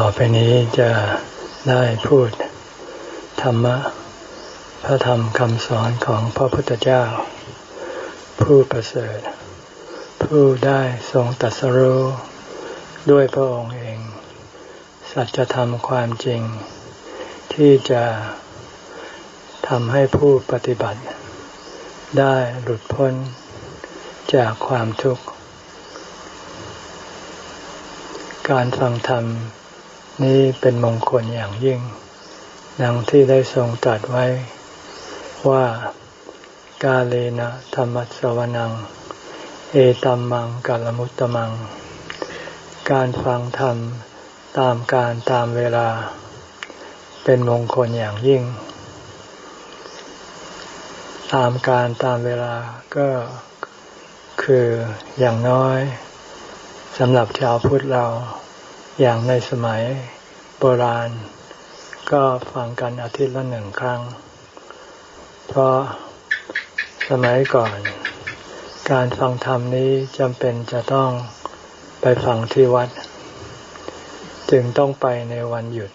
ต่อไปนี้จะได้พูดธรรมะ พระธรรมคำสอนของพระพุทธเจ้า ผู้ประเสริฐ ผู้ได้ทรงตัสรู้ด้วยพระองค์เอง สัจธรรมความจริง ที่จะทำให้ผู้ปฏิบัติ ได้หลุดพ้นจากความทุกข์ การฟังธรรม นี้เป็นมงคลอย่างยิ่ง ดังที่ได้ทรงตรัสไว้ว่ากาเลนะธรรมสวนัง เอตัมมังกัลมุตตมัง การฟังธรรมตามการตามเวลา เป็นมงคลอย่างยิ่ง ตามการตามเวลาก็คืออย่างน้อยสำหรับชาวพุทธเรา อย่างในสมัยโบราณ ก็ฟังกันอาทิตย์ละหนึ่งครั้ง เพราะสมัยก่อน การฟังธรรมนี้จำเป็นจะต้องไปฟังที่วัด จึงต้องไปในวันหยุด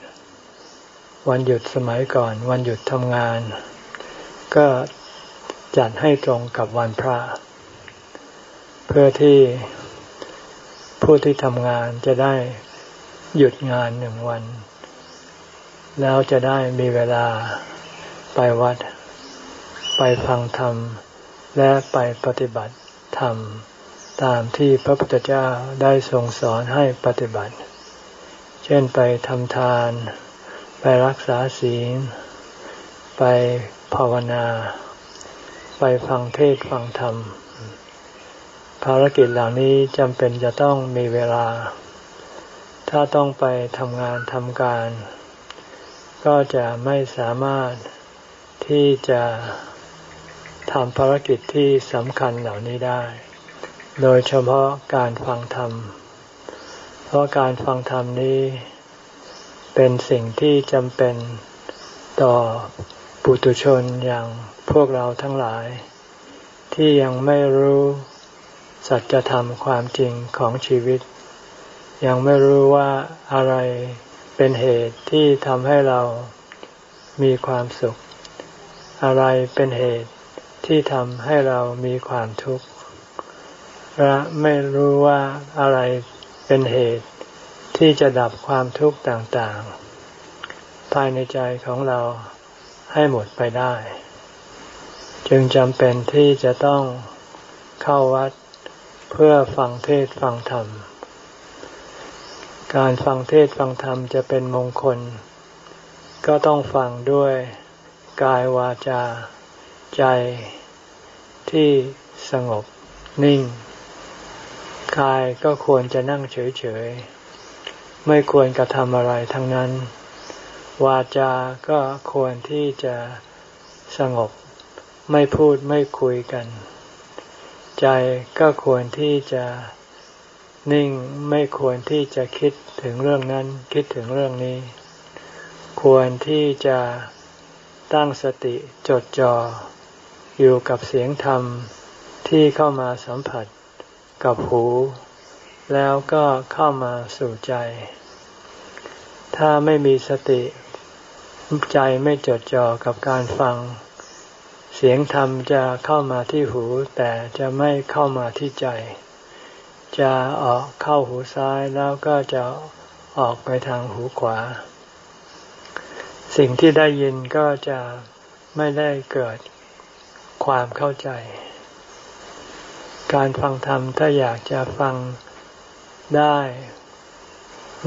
วันหยุดสมัยก่อน วันหยุดทำงาน ก็จัดให้ตรงกับวันพระ เพื่อที่ผู้ที่ทำงานจะได้ หยุดงานหนึ่งวัน แล้วจะได้มีเวลาไปวัด ไปฟังธรรม และไปปฏิบัติธรรม ตามที่พระพุทธเจ้าได้ทรงสอนให้ปฏิบัติ เช่นไปทำทาน ไปรักษาศีล ไปภาวนา ไปฟังเทศฟังธรรม ภารกิจเหล่านี้จำเป็นจะต้องมีเวลา ถ้าต้องไปทำงานทำการ ก็จะไม่สามารถที่จะทำภารกิจที่สำคัญเหล่านี้ได้ โดยเฉพาะการฟังธรรม เพราะการฟังธรรมนี้เป็นสิ่งที่จำเป็นต่อปุตุชนอย่างพวกเราทั้งหลาย ที่ยังไม่รู้สัจธรรมความจริงของชีวิต ยังไม่รู้ว่าอะไรเป็นเหตุที่ทำให้เรามีความสุข อะไรเป็นเหตุที่ทำให้เรามีความทุกข์และไม่รู้ว่าอะไรเป็นเหตุที่จะดับความทุกข์ต่างๆ ภายในใจของเราให้หมดไปได้ จึงจำเป็นที่จะต้องเข้าวัดเพื่อฟังเทศฟังธรรม การฟังเทศฟังธรรมจะเป็นมงคล ก็ต้องฟังด้วยกายวาจา ใจที่สงบนิ่ง กายก็ควรจะนั่งเฉยๆ ไม่ควรกระทำอะไรทั้งนั้น วาจาก็ควรที่จะสงบ ไม่พูดไม่คุยกัน ใจก็ควรที่จะ นิ่งไม่ควรที่จะคิดถึงเรื่องนั้น คิดถึงเรื่องนี้ ควรที่จะตั้งสติจดจ่ออยู่กับเสียงธรรมที่เข้ามาสัมผัสกับหู แล้วก็เข้ามาสู่ใจ ถ้าไม่มีสติ ใจไม่จดจ่อกับการฟัง เสียงธรรมจะเข้ามาที่หูแต่จะไม่เข้ามาที่ใจ จะออกเข้าหูซ้ายแล้วก็จะออกไปทางหูขวา สิ่งที่ได้ยินก็จะไม่ได้เกิดความเข้าใจ การฟังธรรมถ้าอยากจะฟังได้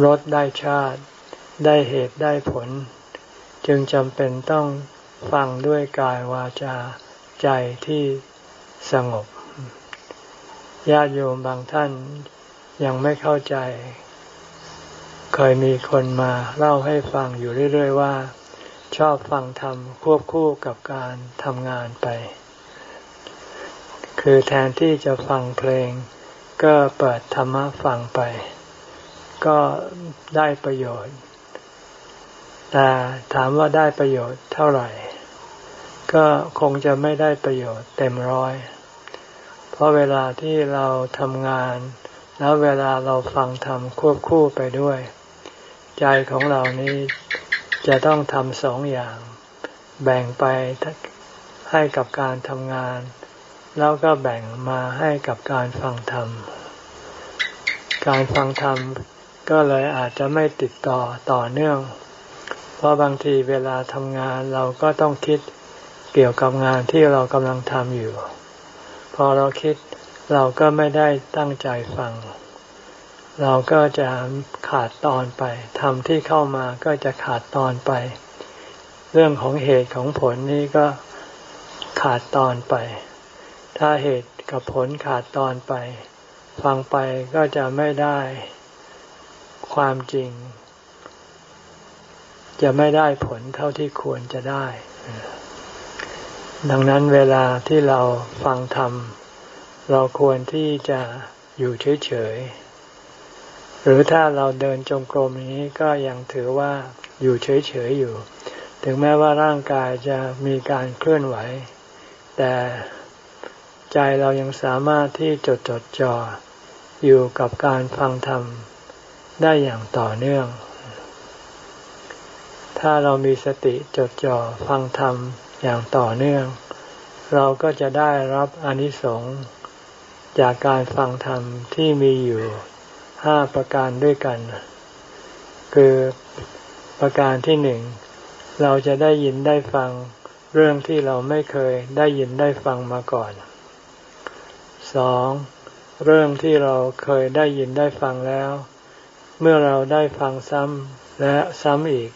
รสได้ชาติ ได้เหตุได้ผล จึงจำเป็นต้องฟังด้วยกายวาจาใจที่สงบ ญาติโยมบางท่านยังไม่เข้าใจ เคยมีคนมาเล่าให้ฟังอยู่เรื่อย ๆ ว่า ชอบฟังธรรมควบคู่กับการทำงานไป คือแทนที่จะฟังเพลง ก็เปิดธรรมะฟังไป ก็ได้ประโยชน์ แต่ถามว่าได้ประโยชน์เท่าไหร่ ก็คงจะไม่ได้ประโยชน์เต็มร้อยเเพราะเวลาที่เราทำงาน แล้วเวลาเราฟังธรรมควบคู่ไปด้วย ใจของเรานี้จะต้องทำสองอย่าง แบ่งไปให้กับการทำงาน แล้วก็แบ่งมาให้กับการฟังธรรม การฟังธรรมก็เลยอาจจะไม่ติดต่อต่อเนื่อง เพราะบางทีเวลาทำงานเราก็ต้องคิดเกี่ยวกับงานที่เรากำลังทำอยู่ พอเราคิดเราก็ไม่ได้ตั้งใจฟัง เราก็จะขาดตอนไปทำที่เข้ามาก็จะขาดตอนไป เรื่องของเหตุของผลนี้ก็ขาดตอนไป ถ้าเหตุกับผลขาดตอนไป ฟังไปก็จะไม่ได้ความจริง จะไม่ได้ผลเท่าที่ควรจะได้ ดังนั้นเวลาที่เราฟังธรรม เราควรที่จะอยู่เฉยๆ หรือถ้าเราเดินจงกรมนี้ก็ยังถือว่าอยู่เฉยๆอยู่ ถึงแม้ว่าร่างกายจะมีการเคลื่อนไหว แต่ใจเรายังสามารถที่จดจดจ่ออยู่กับการฟังธรรมได้อย่างต่อเนื่อง ถ้าเรามีสติจดจ่อฟังธรรม อย่างต่อเนื่อง เราก็จะได้รับอนิสงส์จากการฟังธรรมที่มีอยู่ห้าประการด้วยกัน คือประการที่หนึ่งเราจะได้ยินได้ฟังเรื่องที่เราไม่เคยได้ยินได้ฟังมาก่อนสองเรื่องที่เราเคยได้ยินได้ฟังแล้ว เมื่อเราได้ฟังซ้ำและซ้ำอีก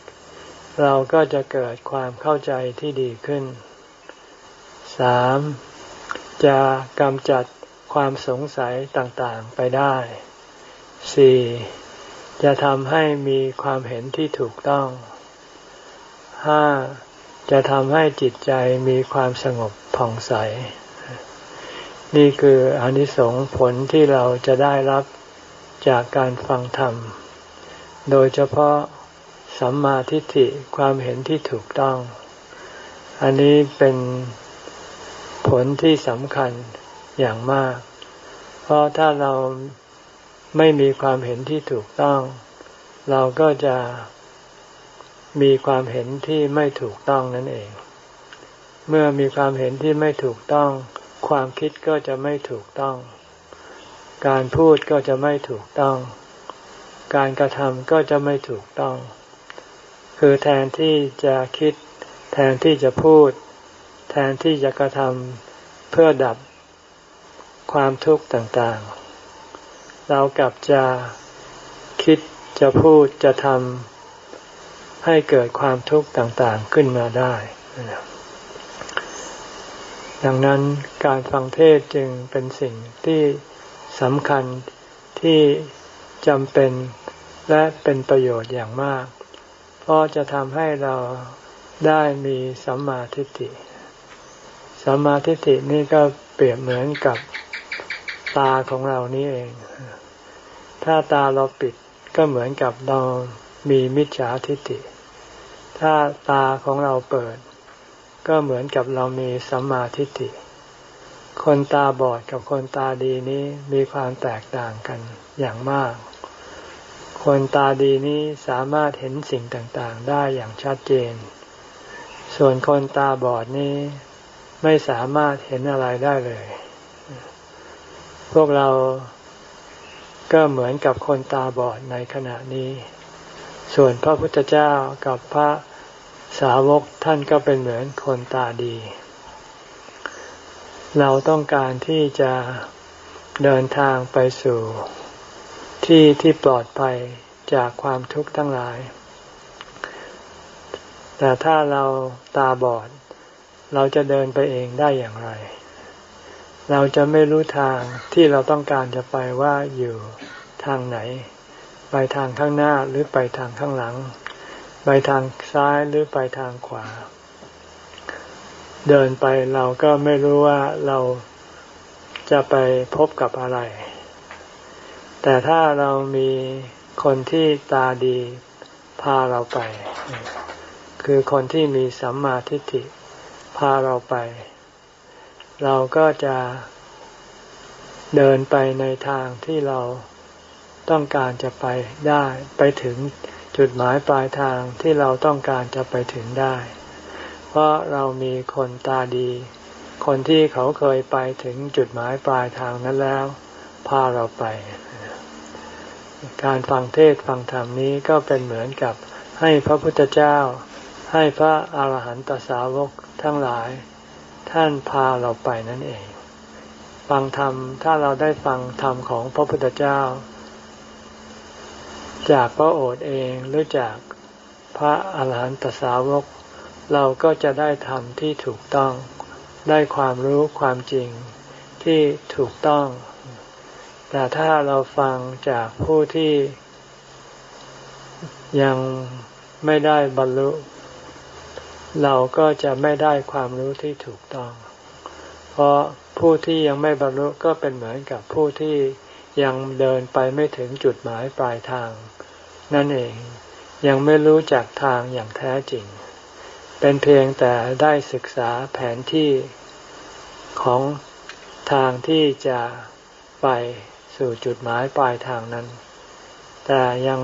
เราก็จะเกิดความเข้าใจที่ดีขึ้น สามจะกำจัดความสงสัยต่างๆไปได้ สี่จะทำให้มีความเห็นที่ถูกต้อง ห้าจะทำให้จิตใจมีความสงบผ่องใส นี่คืออนิสงส์ผลที่เราจะได้รับจากการฟังธรรม โดยเฉพาะ สัมมาทิฏฐิความเห็นที่ถูกต้อง อันนี้เป็นผลที่สำคัญอย่างมาก เพราะถ้าเราไม่มีความเห็นที่ถูกต้อง เราก็จะมีความเห็นที่ไม่ถูกต้องนั่นเอง เมื่อมีความเห็นที่ไม่ถูกต้อง ความคิดก็จะไม่ถูกต้อง การพูดก็จะไม่ถูกต้อง การกระทำก็จะไม่ถูกต้อง คือแทนที่จะคิด แทนที่จะพูด แทนที่จะกระทำเพื่อดับความทุกข์ต่างๆ เรากลับจะคิดจะพูดจะทำให้เกิดความทุกข์ต่างๆขึ้นมาได้ ดังนั้นการฟังเทศจึงเป็นสิ่งที่สำคัญที่จำเป็นและเป็นประโยชน์อย่างมาก เพราะจะทำให้เราได้มีสัมมาทิฏฐิ สัมมาทิฏฐินี่ก็เปรียบเหมือนกับตาของเรานี่เอง ถ้าตาเราปิดก็เหมือนกับเรามีมิจฉาทิฏฐิ ถ้าตาของเราเปิด ก็เหมือนกับเรามีสัมมาทิฏฐิ คนตาบอดกับคนตาดีนี้มีความแตกต่างกันอย่างมาก คนตาดีนี้สามารถเห็นสิ่งต่างๆ ได้อย่างชัดเจน ส่วนคนตาบอดนี้ไม่สามารถเห็นอะไรได้เลย พวกเราก็เหมือนกับคนตาบอดในขณะนี้ ส่วนพระพุทธเจ้ากับพระสาวกท่านก็เป็นเหมือนคนตาดี เราต้องการที่จะเดินทางไปสู่ ที่ที่ปลอดภัยจากความทุกข์ทั้งหลาย แต่ถ้าเราตาบอด เราจะเดินไปเองได้อย่างไร เราจะไม่รู้ทางที่เราต้องการจะไปว่าอยู่ทางไหน ไปทางข้างหน้าหรือไปทางข้างหลัง ไปทางซ้ายหรือไปทางขวา เดินไปเราก็ไม่รู้ว่าเราจะไปพบกับอะไร แต่ถ้าเรามีคนที่ตาดีพาเราไป คือคนที่มีสัมมาทิฏฐิพาเราไป เราก็จะเดินไปในทางที่เราต้องการจะไปได้ไปถึงจุดหมายปลายทางที่เราต้องการจะไปถึงได้ เพราะเรามีคนตาดี คนที่เขาเคยไปถึงจุดหมายปลายทางนั้นแล้ว พาเราไป การฟังเทศฟังธรรมนี้ก็เป็นเหมือนกับให้พระพุทธเจ้า ให้พระอาหารหันตสาวกทั้งหลาย ท่านพาเราไปนั่นเอง ฟังธรรมถ้าเราได้ฟังธรรมของพระพุทธเจ้า จากพระโอษฐ์เองหรือจากพระอาหารหันตสาวก เราก็จะได้ทำที่ถูกต้องได้ความรู้ความจริงที่ถูกต้อง แต่ถ้าเราฟังจากผู้ที่ยังไม่ได้บรรลุ เราก็จะไม่ได้ความรู้ที่ถูกต้อง เพราะผู้ที่ยังไม่บรรลุก็เป็นเหมือนกับผู้ที่ยังเดินไปไม่ถึงจุดหมายปลายทาง นั่นเองยังไม่รู้จักทางอย่างแท้จริง เป็นเพียงแต่ได้ศึกษาแผนที่ของทางที่จะไป สู่จุดหมายปลายทางนั้น แต่ยัง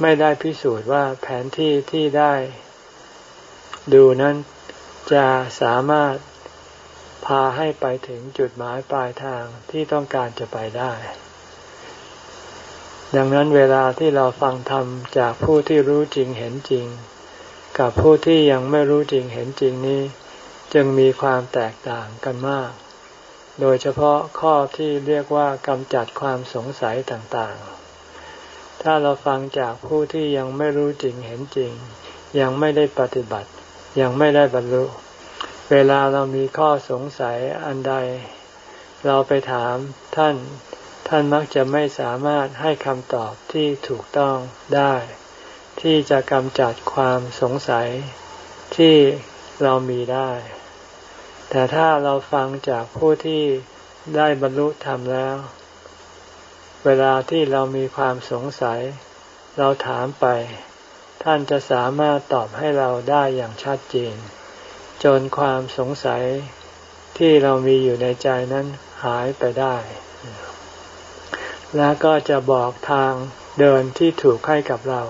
ไม่ได้พิสูจน์ว่าแผนที่ที่ได้ดูนั้นจะสามารถพาให้ไปถึงจุดหมายปลายทางที่ต้องการจะไปได้ ดังนั้นเวลาที่เราฟังธรรมจากผู้ที่รู้จริงเห็นจริง กับผู้ที่ยังไม่รู้จริงเห็นจริงนี้ จึงมีความแตกต่างกันมาก โดยเฉพาะข้อที่เรียกว่ากำจัดความสงสัยต่างๆ ถ้าเราฟังจากผู้ที่ยังไม่รู้จริงเห็นจริง ยังไม่ได้ปฏิบัติ ยังไม่ได้บรรลุ เวลาเรามีข้อสงสัยอันใด เราไปถามท่าน ท่านมักจะไม่สามารถให้คำตอบที่ถูกต้องได้ ที่จะกำจัดความสงสัยที่เรามีได้ แต่ถ้าเราฟังจากผู้ที่ได้บรรลุธรรมแล้ว เวลาที่เรามีความสงสัย เราถามไป ท่านจะสามารถตอบให้เราได้อย่างชัดเจน จนความสงสัยที่เรามีอยู่ในใจนั้นหายไปได้ และก็จะบอกทางเดินที่ถูกให้กับเรา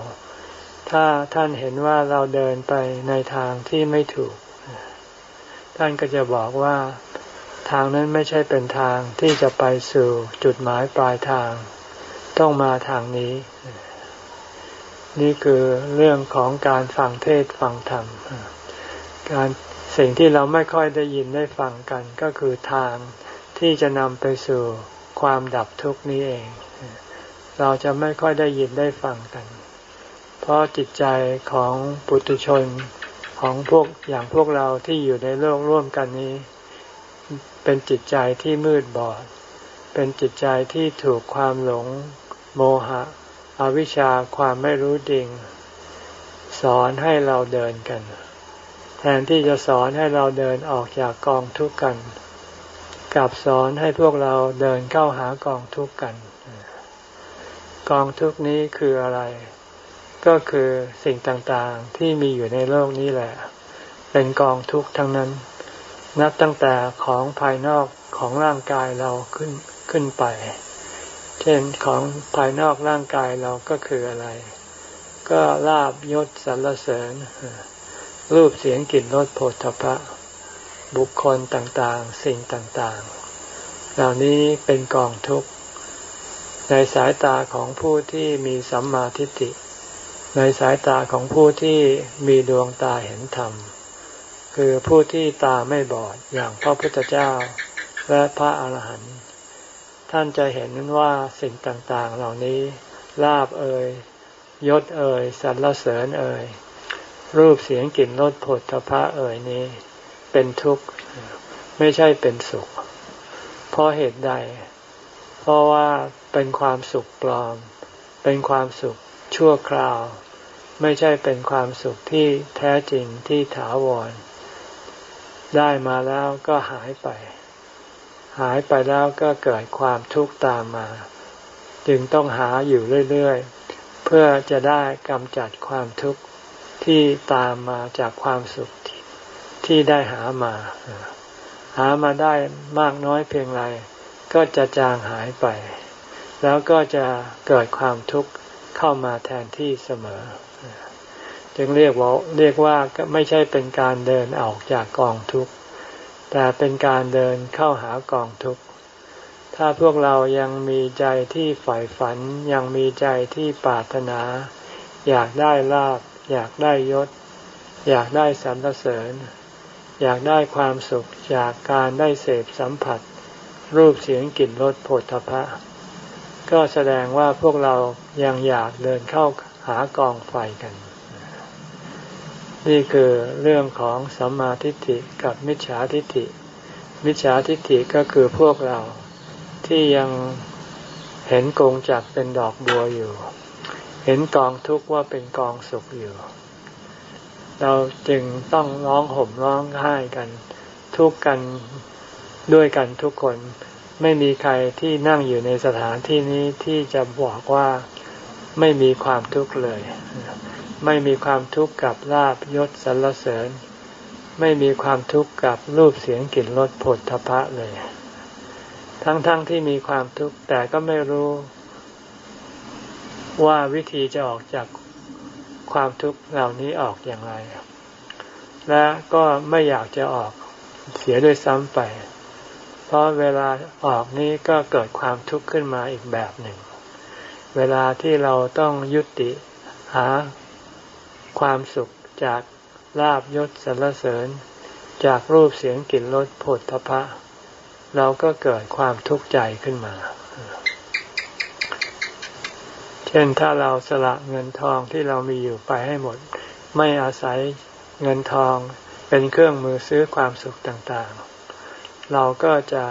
ถ้าท่านเห็นว่าเราเดินไปในทางที่ไม่ถูก ท่านก็จะบอกว่าทางนั้นไม่ใช่เป็นทางที่จะไปสู่จุดหมายปลายทาง ต้องมาทางนี้ นี่คือเรื่องของการฟังเทศฟังธรรม การสิ่งที่เราไม่ค่อยได้ยินได้ฟังกัน ก็คือทางที่จะนำไปสู่ความดับทุกข์นี้เอง เราจะไม่ค่อยได้ยินได้ฟังกัน เพราะจิตใจของปุถุชน ของพวกอย่างพวกเราที่อยู่ในโลกร่วมกันนี้ เป็นจิตใจที่มืดบอด เป็นจิตใจที่ถูกความหลง โมหะ อวิชชาความไม่รู้จริง สอนให้เราเดินกัน แทนที่จะสอนให้เราเดินออกจากกองทุกข์กันกลับสอนให้พวกเราเดินเข้าหากองทุกข์กัน กองทุกข์นี้คืออะไร ก็คือสิ่งต่างๆที่มีอยู่ในโลกนี้แหละ เป็นกองทุกข์ทั้งนั้น นับตั้งแต่ของภายนอกของร่างกายเราขึ้นขึ้นไป เช่นของภายนอกร่างกายเราก็คืออะไร ก็ลาบยศสรรเสริญ รูปเสียงกลิ่นรสโผฏฐพะบุคคลต่างๆ สิ่งต่างๆ เหล่านี้เป็นกองทุกข์ในสายตาของผู้ที่มีสัมมาทิฏฐิ ในสายตาของผู้ที่มีดวงตาเห็นธรรม คือผู้ที่ตาไม่บอดอย่างพระพุทธเจ้าและพระอาหารหันต์ท่านจะเห็นว่าสิ่งต่างๆ เหล่านี้ลาบเอ่ยยศเอ่ยสรรเสริญเอ่ยรูปเสียงกลิ่นรสผลทพะเอ่ยนี้ เป็นทุกข์ไม่ใช่เป็นสุข เพราะเหตุใด เพราะว่าเป็นความสุขปลอม เป็นความสุขชั่วคราว ไม่ใช่เป็นความสุขที่แท้จริงที่ถาวร ได้มาแล้วก็หายไป หายไปแล้วก็เกิดความทุกข์ตามมา จึงต้องหาอยู่เรื่อยๆ เพื่อจะได้กำจัดความทุกข์ที่ตามมาจากความสุขที่ได้หามา หามาได้มากน้อยเพียงไรก็จะจางหายไป แล้วก็จะเกิดความทุกข์เข้าเข้ามาแทนที่เสมอ จึงเรียกว่าเรียกว่าไม่ใช่เป็นการเดินออกจากกองทุกข์แต่เป็นการเดินเข้าหากองทุกข์ถ้าพวกเรายังมีใจที่ใฝ่ฝันยังมีใจที่ปรารถนา อยากได้ลาบ อยากได้ยศ อยากได้สรรเสริญ อยากได้ความสุขจากการได้เสพสัมผัส รูปเสียงกลิ่นรสผลทพะ ก็แสดงว่าพวกเรายังอยากเดินเข้าหากองไฟกัน นี่คือเรื่องของสัมมาทิฏฐิกับมิจฉาทิฏฐิ มิจฉาทิฏฐิก็คือพวกเราที่ยังเห็นกงจักเป็นดอกบัวอยู่ เห็นกองทุกข์ว่าเป็นกองสุขอยู่ เราจึงต้องร้องห่มร้องไห้กัน ทุกกันด้วยกันทุกคนไม่มีใครที่นั่งอยู่ในสถานที่นี้ที่จะบอกว่าไม่มีความทุกข์เลย ไม่มีความทุกข์กับลาบยศสรรเสริญ ไม่มีความทุกข์กับรูปเสียงกลิ่นรสผลทพะเลย ทั้งๆทที่มีความทุกข์แต่ก็ไม่รู้ ว่าวิธีจะออกจากความทุกข์เหล่านี้ออกอย่างไร และก็ไม่อยากจะออกเสียด้วยซ้ำไป เพราะเวลาออกนี้ก็เกิดความทุกข์ขึ้นมาอีกแบบหนึ่ง เวลาที่เราต้องยุติหา ความสุขจากลาบยศสรรเสริญ จากรูปเสียงกลิ่นรสผลทพะเราก็เกิดความทุกข์ใจขึ้นมา เช่นถ้าเราสละเงินทองที่เรามีอยู่ไปให้หมด ไม่อาศัยเงินทองเป็นเครื่องมือซื้อความสุขต่างๆ เราก็จะ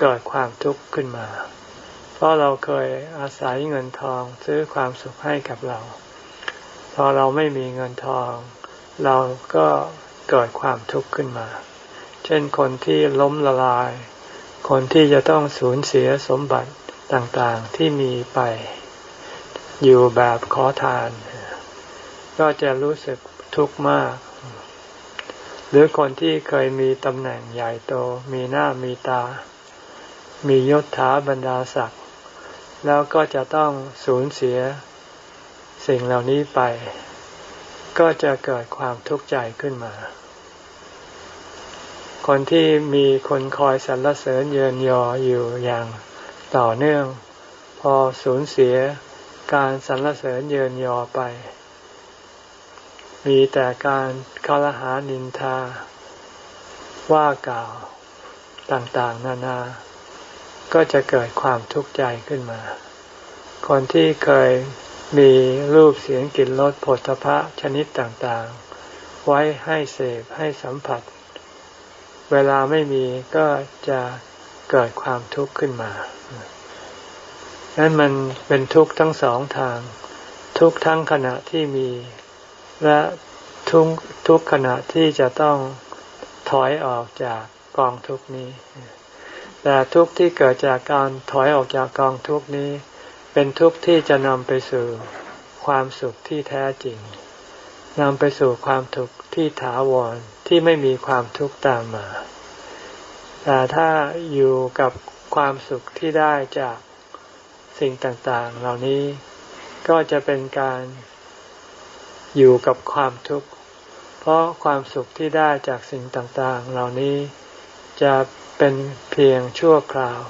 เกิดความทุกข์ขึ้นมา เพราะเราเคยอาศัยเงินทองซื้อความสุขให้กับเรา พอเราไม่มีเงินทอง เราก็เกิดความทุกข์ขึ้นมา เช่นคนที่ล้มละลาย คนที่จะต้องสูญเสียสมบัติต่างๆที่มีไป อยู่แบบขอทาน ก็จะรู้สึกทุกข์มาก หรือคนที่เคยมีตำแหน่งใหญ่โต มีหน้ามีตา มียศถาบรรดาศักดิ์แล้วก็จะต้องสูญเสีย สิ่งเหล่านี้ไป ก็จะเกิดความทุกข์ใจขึ้นมา คนที่มีคนคอยสรรเสริญเยินยออยู่อย่างต่อเนื่อง พอสูญเสียการสรรเสริญเยินยอไป มีแต่การคารหานินทา ว่ากล่าวต่างๆ นานา ก็จะเกิดความทุกข์ใจขึ้นมา คนที่เคย มีรูปเสียงกลิ่นรสผลพระชนิดต่างๆ ไว้ให้เสพให้สัมผัส เวลาไม่มีก็จะเกิดความทุกข์ขึ้นมานั้นมันเป็นทุกข์ทั้งสองทาง ทุกข์ทั้งขณะที่มี และทุกทุกขณะที่จะต้องถอยออกจากกองทุกนี้ แต่ทุกข์ที่เกิดจากการถอยออกจากกองทุกนี้ เป็นทุกข์ที่จะนำไปสู่ความสุขที่แท้จริงนำไปสู่ความทุกข์ที่ถาวรที่ไม่มีความทุกข์ตามมา แต่ถ้าอยู่กับความสุขที่ได้จากสิ่งต่างๆ เหล่านี้ก็จะเป็นการอยู่กับความทุกข์ เพราะความสุขที่ได้จากสิ่งต่างๆ เหล่านี้จะเป็นเพียงชั่วคราว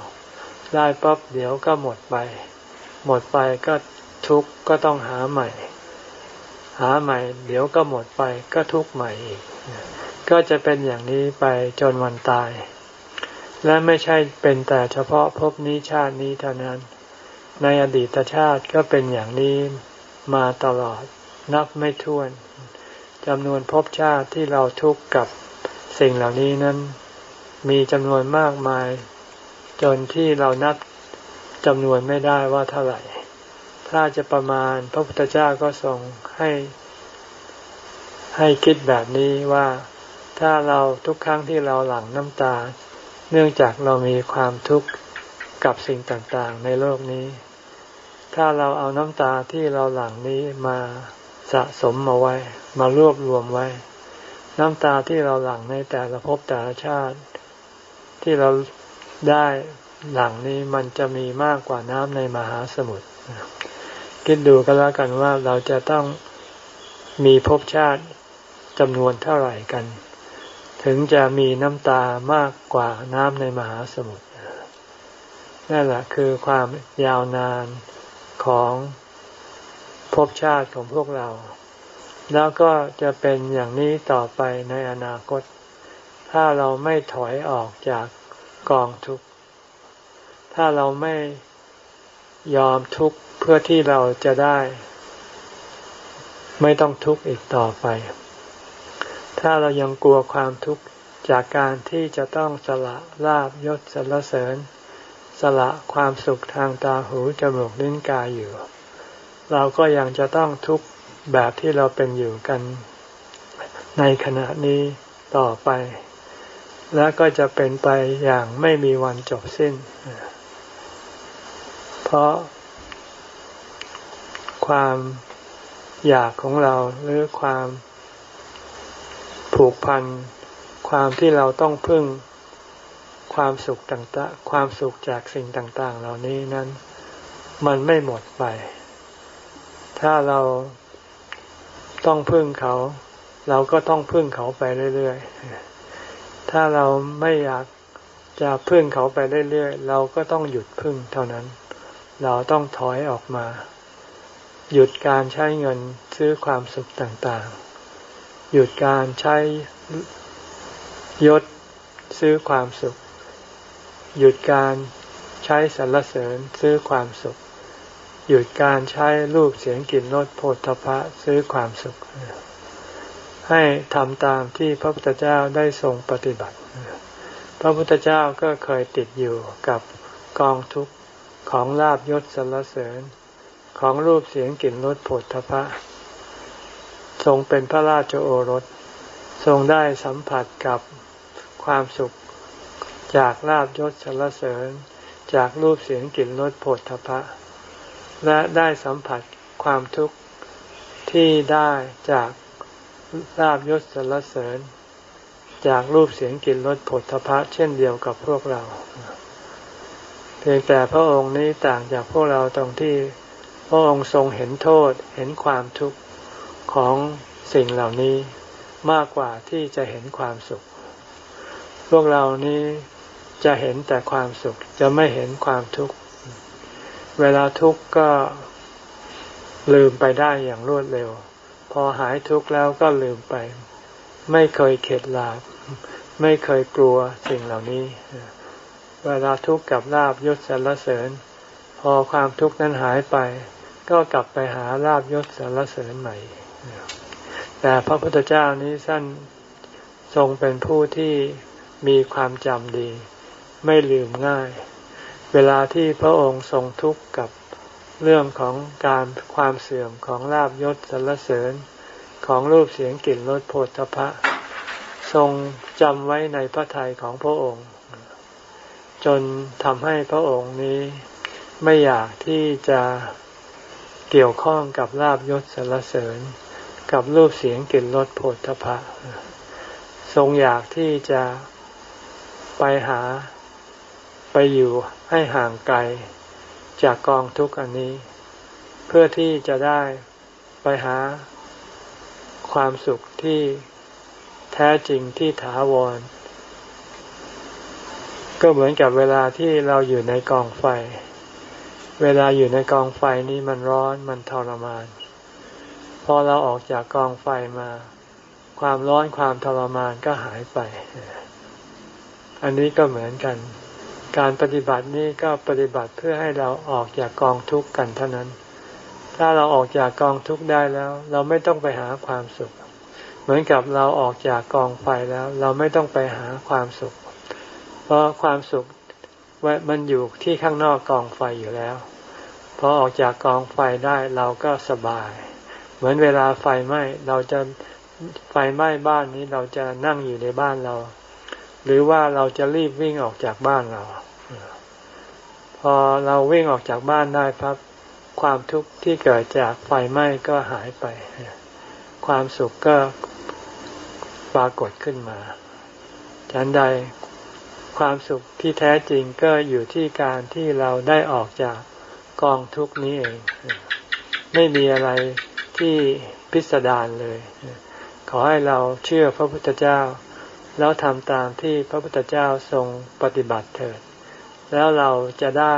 ได้ปั๊บเดี๋ยวก็หมดไป หมดไปก็ทุกข์ก็ต้องหาใหม่ หาใหม่ เดี๋ยวก็หมดไปก็ทุกข์ใหม่อีก ก็จะเป็นอย่างนี้ไปจนวันตาย และไม่ใช่เป็นแต่เฉพาะภพนี้ชาตินี้เท่านั้น ในอดีตชาติก็เป็นอย่างนี้มาตลอดนับไม่ถ้วนจำนวนภพชาติที่เราทุกข์กับสิ่งเหล่านี้นั้น มีจำนวนมากมาย จนที่เรานับ จำนวนไม่ได้ว่าเท่าไหร่ ถ้าจะประมาณพระพุทธเจ้าก็ทรงให้ ให้คิดแบบนี้ว่าถ้าเราทุกครั้งที่เราหลั่งน้ำตา เนื่องจากเรามีความทุกข์กับสิ่งต่างๆ ในโลกนี้ ถ้าเราเอาน้ำตาที่เราหลั่งนี้มาสะสมมาไว้ มารวบรวมไว้ น้ำตาที่เราหลั่งในแต่ละภพแต่ละชาติ ที่เราได้ หลังนี้มันจะมีมากกว่าน้ำในมหาสมุทรคิดดูก็แล้วกันว่าเราจะต้องมีภพชาติจำนวนเท่าไหร่กัน ถึงจะมีน้ำตามากกว่าน้ำในมหาสมุทรนั่นแหละคือความยาวนานของภพชาติของพวกเรา แล้วก็จะเป็นอย่างนี้ต่อไปในอนาคต ถ้าเราไม่ถอยออกจากกองทุกข์ ถ้าเราไม่ยอมทุกข์เพื่อที่เราจะได้ ไม่ต้องทุกข์อีกต่อไป ถ้าเรายังกลัวความทุกข์จากการที่จะต้องสละลาบยศสรรเสริญ สละความสุขทางตาหูจมูกลิ้นกายอยู่ เราก็ยังจะต้องทุกข์แบบที่เราเป็นอยู่กัน ในขณะนี้ต่อไป และก็จะเป็นไปอย่างไม่มีวันจบสิ้น เพราะ ความอยากของเราหรือความผูกพัน ความที่เราต้องพึ่งความสุขต่างๆ ความสุขจากสิ่งต่าง ๆ เหล่านี้นั้น มันไม่หมดไป ถ้าเราต้องพึ่งเขา เราก็ต้องพึ่งเขาไปเรื่อยๆ ถ้าเราไม่อยากจะพึ่งเขาไปเรื่อยๆ เราก็ต้องหยุดพึ่งเท่านั้น เราต้องถอยออกมา หยุดการใช้เงินซื้อความสุขต่างๆ หยุดการใช้ยศซื้อความสุข หยุดการใช้สรรเสริญซื้อความสุข หยุดการใช้รูปเสียงกลิ่นรสโผฏฐพะซื้อความสุข ให้ทำตามที่พระพุทธเจ้าได้ทรงปฏิบัติ พระพุทธเจ้าก็เคยติดอยู่กับกองทุกข์ ของลาบยศสรรเสริญ ของรูปเสียงกลิ่นรสผฏฐพะ ทรงเป็นพระราชโอรส ทรงได้สัมผัสกับความสุขจากลาบยศสรรเสริญ จากรูปเสียงกลิ่นรสผฏฐพะ และได้สัมผัสความทุกข์ที่ได้จากลาบยศสรรเสริญ จากรูปเสียงกลิ่นรสผลทพะ เช่นเดียวกับพวกเรา พียงแต่พระองค์นี้ต่างจากพวกเราตรงที่พระองค์ทรงเห็นโทษเห็นความทุกข์ของสิ่งเหล่านี้มากกว่าที่จะเห็นความสุข พวกเรานี้จะเห็นแต่ความสุขจะไม่เห็นความทุกข์ เวลาทุกข์ก็ลืมไปได้อย่างรวดเร็ว พอหายทุกข์แล้วก็ลืมไป ไม่เคยเข็ดหลาบ ไม่เคยกลัวสิ่งเหล่านี้ เวลาทุกข์กับลาบยศสรรเสริญ พอความทุกข์นั้นหายไป ก็กลับไปหาลาบยศสรรเสริญใหม่ แต่พระพุทธเจ้านี้ท่านทรงเป็นผู้ที่มีความจำดี ไม่ลืมง่าย เวลาที่พระองค์ทรงทุกข์กับเรื่องของการความเสื่อมของลาบยศสรรเสริญของรูปเสียงกลิ่นรสโผฏฐพะทรงจำไว้ในพระทัยของพระองค์ จนทำให้พระองค์นี้ไม่อยากที่จะเกี่ยวข้องกับลาบยศสรรเสริญ กับรูปเสียงกลิ่นรสโผฏฐพะ ทรงอยากที่จะไปหาไปอยู่ให้ห่างไกลจากกองทุกข์อันนี้ เพื่อที่จะได้ไปหาความสุขที่แท้จริงที่ถาวร ก็เหมือนกับเวลาที่เราอยู่ในกองไฟ เวลาอยู่ในกองไฟนี้มันร้อนมันทรมาน พอเราออกจากกองไฟมา ความร้อนความทรมานก็หายไป อันนี้ก็เหมือนกัน การปฏิบัตินี้ก็ปฏิบัติเพื่อให้เราออกจากกองทุกข์กันเท่านั้น ถ้าเราออกจากกองทุกข์ได้แล้ว เราไม่ต้องไปหาความสุข เหมือนกับเราออกจากกองไฟแล้ว เราไม่ต้องไปหาความสุข เพราะความสุขมันอยู่ที่ข้างนอกกองไฟอยู่แล้วพอออกจากกองไฟได้เราก็สบาย เหมือนเวลาไฟไหม้เราจะไฟไหม้บ้านนี้เราจะนั่งอยู่ในบ้านเรา หรือว่าเราจะรีบวิ่งออกจากบ้านเรา พอเราวิ่งออกจากบ้านได้พับ ความทุกข์ที่เกิดจากไฟไหม้ก็หายไป ความสุขก็ปรากฏขึ้นมาฉันใด ความสุขที่แท้จริงก็อยู่ที่การที่เราได้ออกจากกองทุกนี้เอง ไม่มีอะไรที่พิสดารเลย ขอให้เราเชื่อพระพุทธเจ้า แล้วทำตามที่พระพุทธเจ้าทรงปฏิบัติเถิด แล้วเราจะได้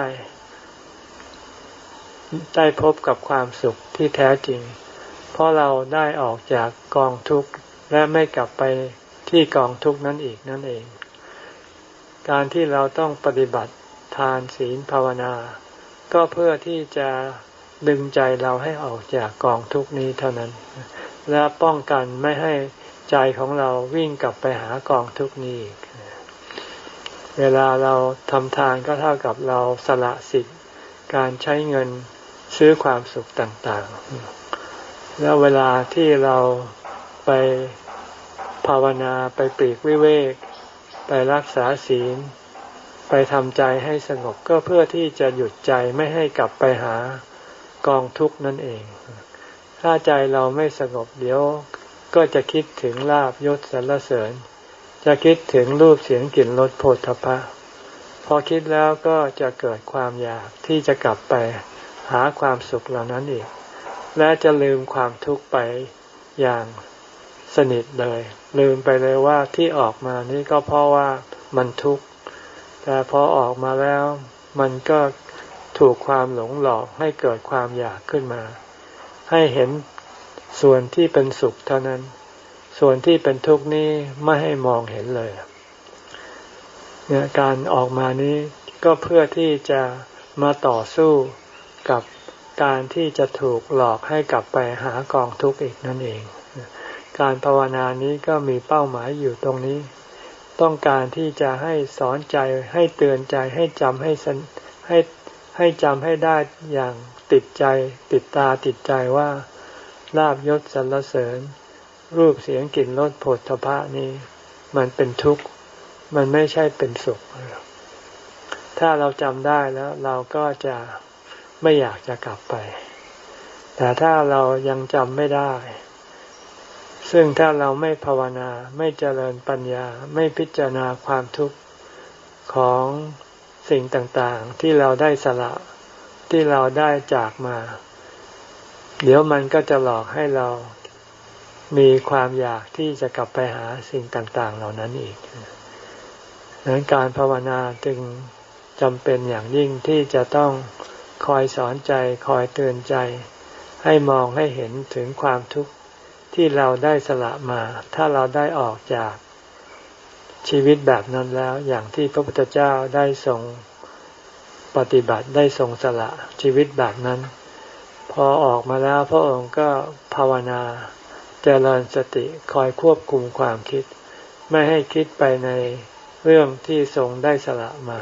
ได้พบกับความสุขที่แท้จริง เพราะเราได้ออกจากกองทุกข์และไม่กลับไปที่กองทุกข์นั้นอีกนั่นเอง การที่เราต้องปฏิบัติทานศีลภาวนา ก็เพื่อที่จะดึงใจเราให้ออกจากกองทุกนี้เท่านั้น และป้องกันไม่ให้ใจของเราวิ่งกลับไปหากองทุกนี้อีกเวลาเราทำทานก็เท่ากับเราสละสิทธิ์ การใช้เงินซื้อความสุขต่างๆ แล้วเวลาที่เราไปภาวนาไปปลีกวิเวก ไปรักษาศีล ไปทำใจให้สงบก็เพื่อที่จะหยุดใจไม่ให้กลับไปหากองทุกข์นั่นเอง ถ้าใจเราไม่สงบเดี๋ยวก็จะคิดถึงลาบยศสรรเสริญ จะคิดถึงรูปเสียงกลิ่นรสโผฏฐพะพอคิดแล้วก็จะเกิดความอยากที่จะกลับไปหาความสุขเหล่านั้นอีก และจะลืมความทุกข์ไปอย่าง สนิทเลย ลืมไปเลยว่าที่ออกมานี่ก็เพราะว่ามันทุกข์แต่พอออกมาแล้ว มันก็ถูกความหลงหลอกให้เกิดความอยากขึ้นมา ให้เห็นส่วนที่เป็นสุขเท่านั้น ส่วนที่เป็นทุกข์นี้ไม่ให้มองเห็นเลยเนี่ยการออกมานี้ก็เพื่อที่จะมาต่อสู้กับการที่จะถูกหลอกให้กลับไปหากองทุกข์อีกนั่นเอง การภาวนานี้ก็มีเป้าหมายอยู่ตรงนี้ ต้องการที่จะให้สอนใจให้เตือนใจให้จำให้ให้ให้จำให้ได้อย่างติดใจ ติดตาติดใจว่าลาบยศสรรเสริญ รูปเสียงกลิ่นรสผลทพะนี้ มันเป็นทุกข์ มันไม่ใช่เป็นสุข ถ้าเราจำได้แล้ว เราก็จะไม่อยากจะกลับไป แต่ถ้าเรายังจำไม่ได้ ซึ่งถ้าเราไม่ภาวนาไม่เจริญปัญญาไม่พิจารณาความทุกข์ของสิ่งต่างๆ ที่เราได้สละที่เราได้จากมา เดี๋ยวมันก็จะหลอกให้เรามีความอยากที่จะกลับไปหาสิ่งต่าง ๆ เหล่านั้นอีกดังนั้นการภาวนาจึงจำเป็นอย่างยิ่งที่จะต้องคอยสอนใจคอยเตือนใจ ให้มองให้เห็นถึงความทุกข์ ที่เราได้สละมา ถ้าเราได้ออกจากชีวิตแบบนั้นแล้ว อย่างที่พระพุทธเจ้าได้ทรงปฏิบัติได้ทรงสละชีวิตแบบนั้น พอออกมาแล้วพระองค์ก็ภาวนาเจริญสติคอยควบคุมความคิด ไม่ให้คิดไปในเรื่องที่ทรงได้สละมา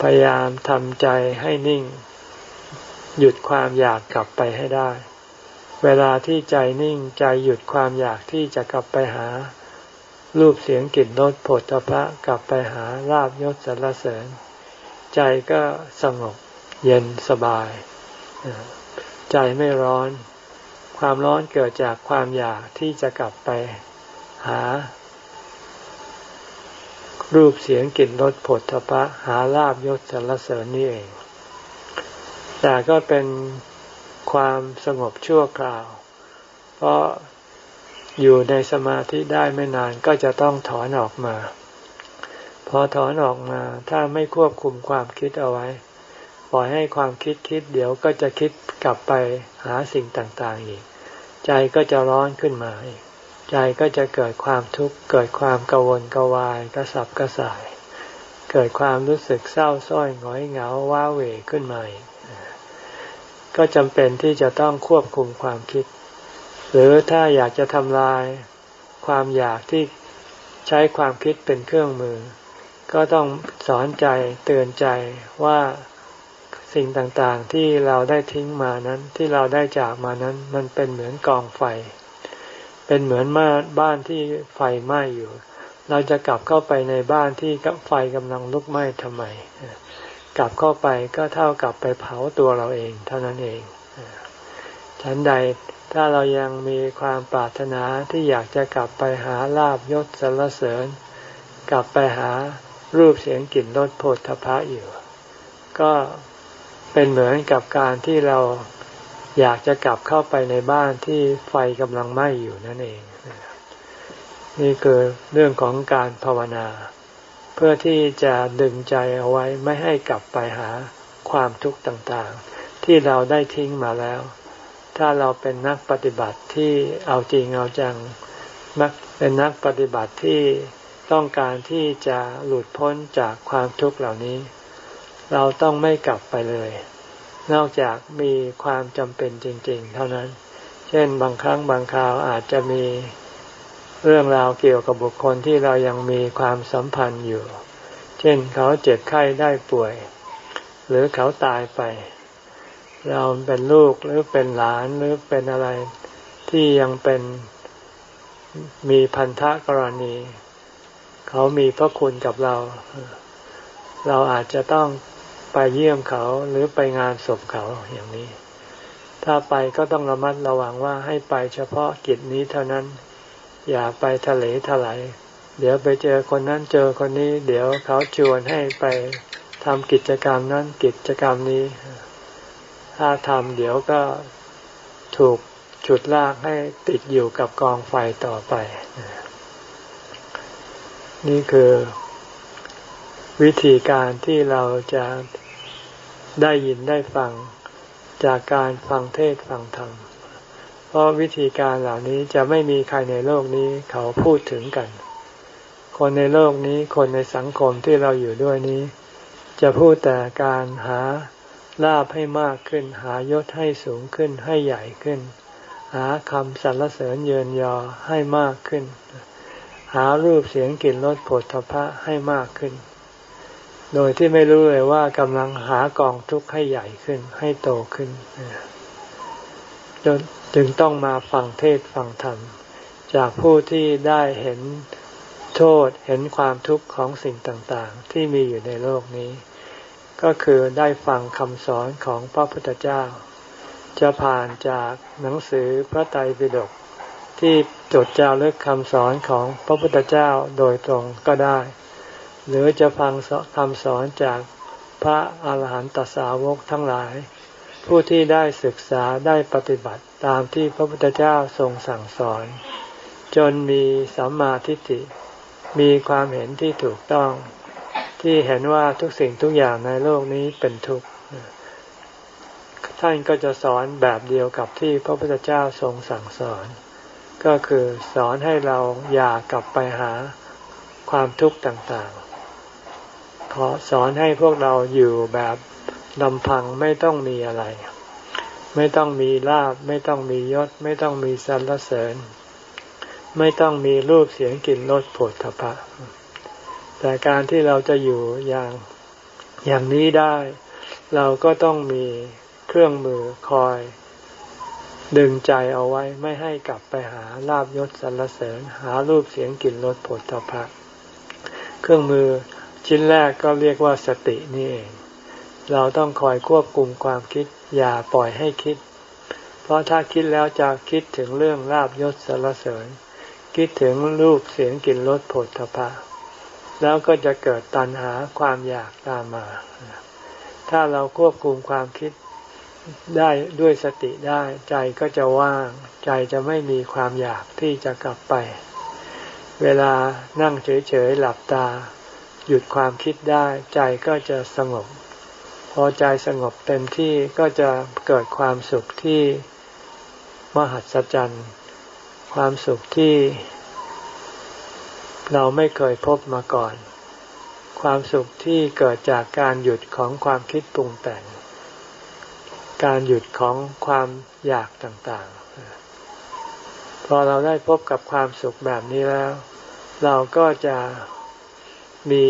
พยายามทำใจให้นิ่ง หยุดความอยากกลับไปให้ได้ เวลาที่ใจนิ่งใจหยุดความอยากที่จะกลับไปหา รูปเสียงกลิ่นรสผลพระกลับไปหาลาบยศสรรเสริญ ใจก็สงบเย็นสบาย ใจไม่ร้อน ความร้อนเกิดจากความอยากที่จะกลับไปหา รูปเสียงกลิ่นรสผลพระหาลาบยศสรรเสริญนี่เอง แต่ก็เป็น ความสงบชั่วคราว เพราะอยู่ในสมาธิได้ไม่นานก็จะต้องถอนออกมา พอถอนออกมาถ้าไม่ควบคุมความคิดเอาไว้ ปล่อยให้ความคิดคิดเดี๋ยวก็จะคิดกลับไปหาสิ่งต่างๆอีก ใจก็จะร้อนขึ้นมาอีกใจก็จะเกิดความทุกข์เกิดความกังวลกวายกระสับกระส่าย เกิดความรู้สึกเศร้าส้อยหงอยเหงาว้าเหวขึ้นมาอีก ก็จำเป็นที่จะต้องควบคุมความคิด หรือถ้าอยากจะทำลายความอยากที่ใช้ความคิดเป็นเครื่องมือ ก็ต้องสอนใจเตือนใจว่าสิ่งต่างๆที่เราได้ทิ้งมานั้นที่เราได้จากมานั้น มันเป็นเหมือนกองไฟ เป็นเหมือนมาบ้านที่ไฟไหม้อยู่ เราจะกลับเข้าไปในบ้านที่ไฟกำลังลุกไหม้ทำไม กลับเข้าไปก็เท่ากับไปเผาตัวเราเอง เท่านั้นเองฉันใดถ้าเรายังมีความปรารถนาที่อยากจะกลับไปหาลาบยศสรรเสริญ กลับไปหารูปเสียงกลิ่นรสโผฏฐพะอยู่ ก็เป็นเหมือนกับการที่เราอยากจะกลับเข้าไปในบ้านที่ไฟกำลังไหม้อยู่นั่นเอง นี่คือเรื่องของการภาวนา เพื่อที่จะดึงใจเอาไว้ไม่ให้กลับไปหาความทุกข์ต่างๆ ที่เราได้ทิ้งมาแล้ว ถ้าเราเป็นนักปฏิบัติที่เอาจริงเอาจังมักเป็นนักปฏิบัติที่ต้องการที่จะหลุดพ้นจากความทุกข์เหล่านี้ เราต้องไม่กลับไปเลย นอกจากมีความจำเป็นจริง ๆ เท่านั้น เช่นบางครั้งบางคราวอาจจะมี เรื่องราวเกี่ยวกับบุคคลที่เรายังมีความสัมพันธ์อยู่ เช่นเขาเจ็บไข้ได้ป่วย หรือเขาตายไป เราเป็นลูกหรือเป็นหลานหรือเป็นอะไรที่ยังเป็นมีพันธะกรณี เขามีพระคุณกับเรา เราอาจจะต้องไปเยี่ยมเขาหรือไปงานศพเขาอย่างนี้ ถ้าไปก็ต้องระมัดระวังว่าให้ไปเฉพาะกิจนี้เท่านั้น อย่าไปทะเลทลายเดี๋ยวไปเจอคนนั้นเจอคนนี้ เดี๋ยวเขาชวนให้ไปทำกิจกรรมนั้นกิจกรรมนี้ ถ้าทำเดี๋ยวก็ถูกฉุดลากให้ติดอยู่กับกองไฟต่อไป นี่คือวิธีการที่เราจะได้ยินได้ฟังจากการฟังเทศฟังธรรม เพราะวิธีการเหล่านี้จะไม่มีใครในโลกนี้เขาพูดถึงกัน คนในโลกนี้คนในสังคมที่เราอยู่ด้วยนี้ จะพูดแต่การหาลาบให้มากขึ้น หายศให้สูงขึ้นให้ใหญ่ขึ้น หาคำสรรเสริญเยินยอให้มากขึ้น หารูปเสียงกลิ่นรสผลทพะให้มากขึ้น โดยที่ไม่รู้เลยว่ากำลังหากองทุกข์ให้ใหญ่ขึ้นให้โตขึ้นจน จึงต้องมาฟังเทศฟังธรรม จากผู้ที่ได้เห็นโทษเห็นความทุกข์ของสิ่งต่างๆ ที่มีอยู่ในโลกนี้ ก็คือได้ฟังคำสอนของพระพุทธเจ้า จะผ่านจากหนังสือพระไตรปิฎกที่จดจารึกคำสอนของพระพุทธเจ้าโดยตรงก็ได้ หรือจะฟังคำสอนจากพระอาหารหันตสาวกทั้งหลาย ผู้ที่ได้ศึกษาได้ปฏิบัติ ตามที่พระพุทธเจ้าทรงสั่งสอน จนมีสัมมาทิฏฐิมีความเห็นที่ถูกต้อง ที่เห็นว่าทุกสิ่งทุกอย่างในโลกนี้เป็นทุกข์ท่านก็จะสอนแบบเดียวกับที่พระพุทธเจ้าทรงสั่งสอน ก็คือสอนให้เราอย่ากลับไปหาความทุกข์ต่างๆ ขอสอนให้พวกเราอยู่แบบลำพังไม่ต้องมีอะไร ไม่ต้องมีลาบ ไม่ต้องมียศ ไม่ต้องมีสรรเสริญ ไม่ต้องมีรูปเสียงกลิ่นรสผลทพะแต่การที่เราจะอยู่อย่างอย่างนี้ได้ เราก็ต้องมีเครื่องมือคอย ดึงใจเอาไว้ไม่ให้กลับไปหาลาบยศสรรเสริญ หารูปเสียงกลิ่นรสผลตภะเครื่องมือชิ้นแรกก็เรียกว่าสตินี่เองเราต้องคอยควบคุมความคิด อย่าปล่อยให้คิด เพราะถ้าคิดแล้วจะคิดถึงเรื่องลาบยศสรรเสริญ คิดถึงรูปเสียงกลิ่นรสผลตภะแล้วก็จะเกิดตัณหาความอยากตามมา ถ้าเราควบคุมความคิดได้ด้วยสติได้ใจก็จะว่าง ใจจะไม่มีความอยากที่จะกลับไป เวลานั่งเฉยๆหลับตา หยุดความคิดได้ ใจก็จะสงบ พอใจสงบเต็มที่ก็จะเกิดความสุขที่มหัศจรรย์ ความสุขที่เราไม่เคยพบมาก่อน ความสุขที่เกิดจากการหยุดของความคิดปรุงแต่ง การหยุดของความอยากต่างๆ พอเราได้พบกับความสุขแบบนี้แล้ว เราก็จะมี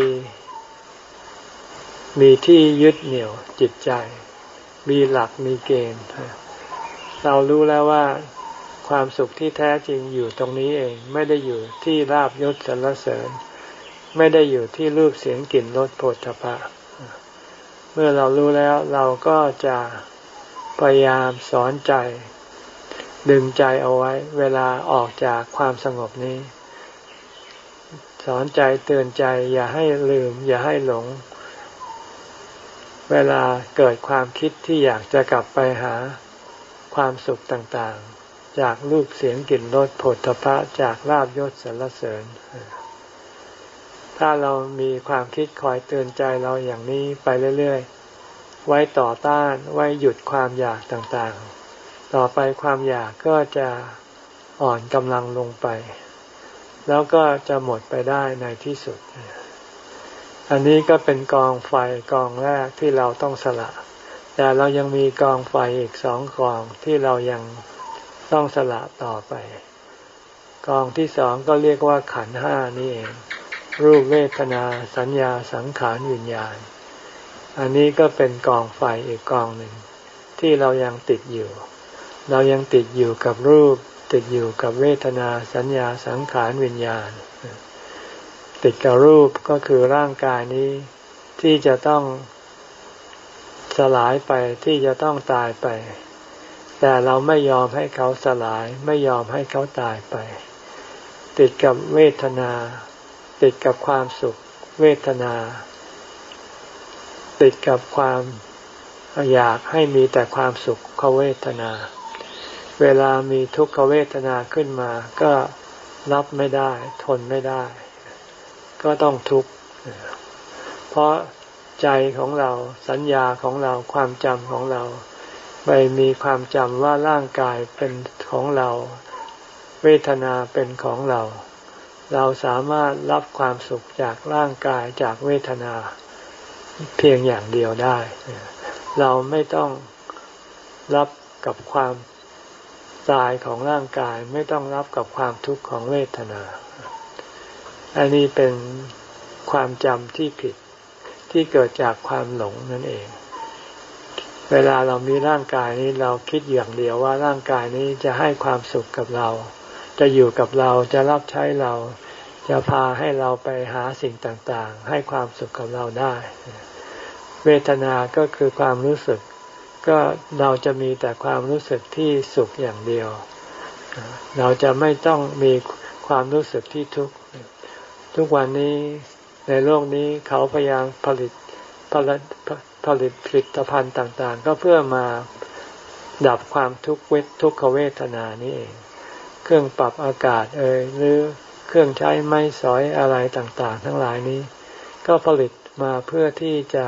มีที่ยึดเหนี่ยวจิตใจ มีหลักมีเกณฑ์ เรารู้แล้วว่าความสุขที่แท้จริงอยู่ตรงนี้เอง ไม่ได้อยู่ที่ราบยศสรรเสริญ ไม่ได้อยู่ที่รูปเสียงกลิ่นรสโผฏฐพะเมื่อเรารู้แล้วเราก็จะพยายามสอนใจ ดึงใจเอาไว้ เวลาออกจากความสงบนี้ สอนใจเตือนใจ อย่าให้ลืม อย่าให้หลง เวลาเกิดความคิดที่อยากจะกลับไปหาความสุขต่างๆ จากรูปเสียงกลิ่นรสผลทพะจากลาบยศสรรเสริญ ถ้าเรามีความคิดคอยเตือนใจเราอย่างนี้ไปเรื่อยๆ ไว้ต่อต้านไว้หยุดความอยากต่างๆ ต่อไปความอยากก็จะอ่อนกำลังลงไป แล้วก็จะหมดไปได้ในที่สุด อันนี้ก็เป็นกองไฟกองแรกที่เราต้องสละ แต่เรายังมีกองไฟอีกสองกองที่เรายังต้องสละต่อไป กองที่สองก็เรียกว่าขันห้านี่เอง รูปเวทนาสัญญาสังขารวิญญาณ อันนี้ก็เป็นกองไฟอีกกองหนึ่ง ที่เรายังติดอยู่ เรายังติดอยู่กับรูป ติดอยู่กับเวทนาสัญญาสังขารวิญญาณ ติดกับรูปก็คือร่างกายนี้ที่จะต้องสลายไปที่จะต้องตายไป แต่เราไม่ยอมให้เขาสลายไม่ยอมให้เขาตายไป ติดกับเวทนา ติดกับความสุขเวทนา ติดกับความอยากให้มีแต่ความสุขเขาเวทนา เวลามีทุกขเวทนาขึ้นมาก็รับไม่ได้ ทนไม่ได้ ก็ต้องทุกข์ เพราะใจของเราสัญญาของเราความจำของเรา ไปมีความจำว่าร่างกายเป็นของเรา เวทนาเป็นของเรา เราสามารถรับความสุขจากร่างกายจากเวทนา เพียงอย่างเดียวได้ เราไม่ต้องรับกับความตายของร่างกายไม่ต้องรับกับความทุกข์ของเวทนา อันนี้เป็นความจำที่ผิดที่เกิดจากความหลงนั่นเอง เวลาเรามีร่างกายนี้เราคิดอย่างเดียวว่าร่างกายนี้จะให้ความสุขกับเรา จะอยู่กับเราจะรับใช้เรา จะพาให้เราไปหาสิ่งต่างๆ ให้ความสุขกับเราได้ เวทนา ก็คือความรู้สึก ก็เราจะมีแต่ความรู้สึกที่สุขอย่างเดียว เราจะไม่ต้องมีความรู้สึกที่ทุกข์ ทุกวันนี้ในโลกนี้เขาพยายามผลิตผลิตผลิตผลิตภัณฑ์ต่างๆ ก็เพื่อมาดับความทุกข์เวททุกขเวทนานี้เอง เครื่องปรับอากาศเอ่ยหรือเครื่องใช้ไม้สอยอะไรต่างๆ ทั้งหลายนี้ ก็ผลิตมาเพื่อที่จะ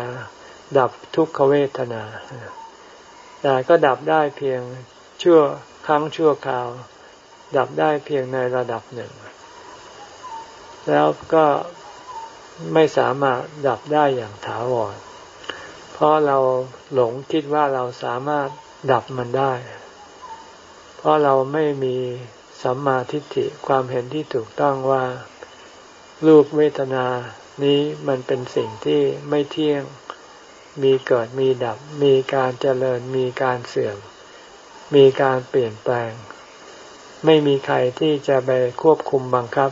ดับทุกขเวทนา แต่ก็ดับได้เพียงชั่วครั้งชั่วคราว ดับได้เพียงในระดับหนึ่ง แล้วก็ไม่สามารถดับได้อย่างถาวร เพราะเราหลงคิดว่าเราสามารถดับมันได้ เพราะเราไม่มีสัมมาทิฏฐิความเห็นที่ถูกต้องว่ารูปเวทนานี้มันเป็นสิ่งที่ไม่เที่ยง มีเกิดมีดับ มีการเจริญ มีการเสื่อม มีการเปลี่ยนแปลง ไม่มีใครที่จะไปควบคุมบังคับ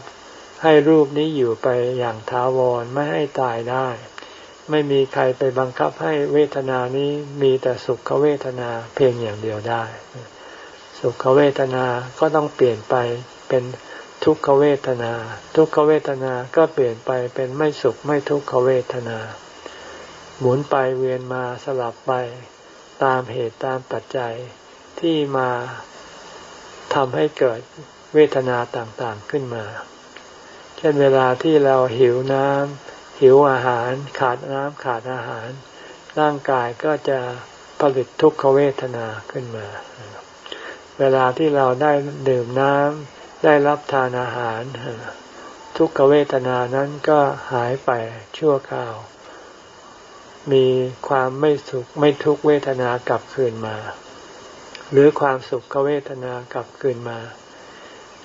ให้รูปนี้อยู่ไปอย่างถาวรไม่ให้ตายได้ ไม่มีใครไปบังคับให้เวทนานี้มีแต่สุขเวทนาเพียงอย่างเดียวได้ สุขเวทนาก็ต้องเปลี่ยนไปเป็นทุกขเวทนา ทุกขเวทนาก็เปลี่ยนไปเป็นไม่สุขไม่ทุกขเวทนา หมุนไปเวียนมาสลับไปตามเหตุตามปัจจัยที่มาทำให้เกิดเวทนาต่างๆขึ้นมา เช่นเวลาที่เราหิวน้ำหิวอาหาร ขาดน้ำขาดอาหาร ร่างกายก็จะผลิตทุกขเวทนาขึ้นมา เวลาที่เราได้ดื่มน้ำได้รับทานอาหาร ทุกขเวทนานั้นก็หายไปชั่วคราว มีความไม่สุขไม่ทุกเวทนากลับคืนมา หรือความสุขเวทนากลับคืนมา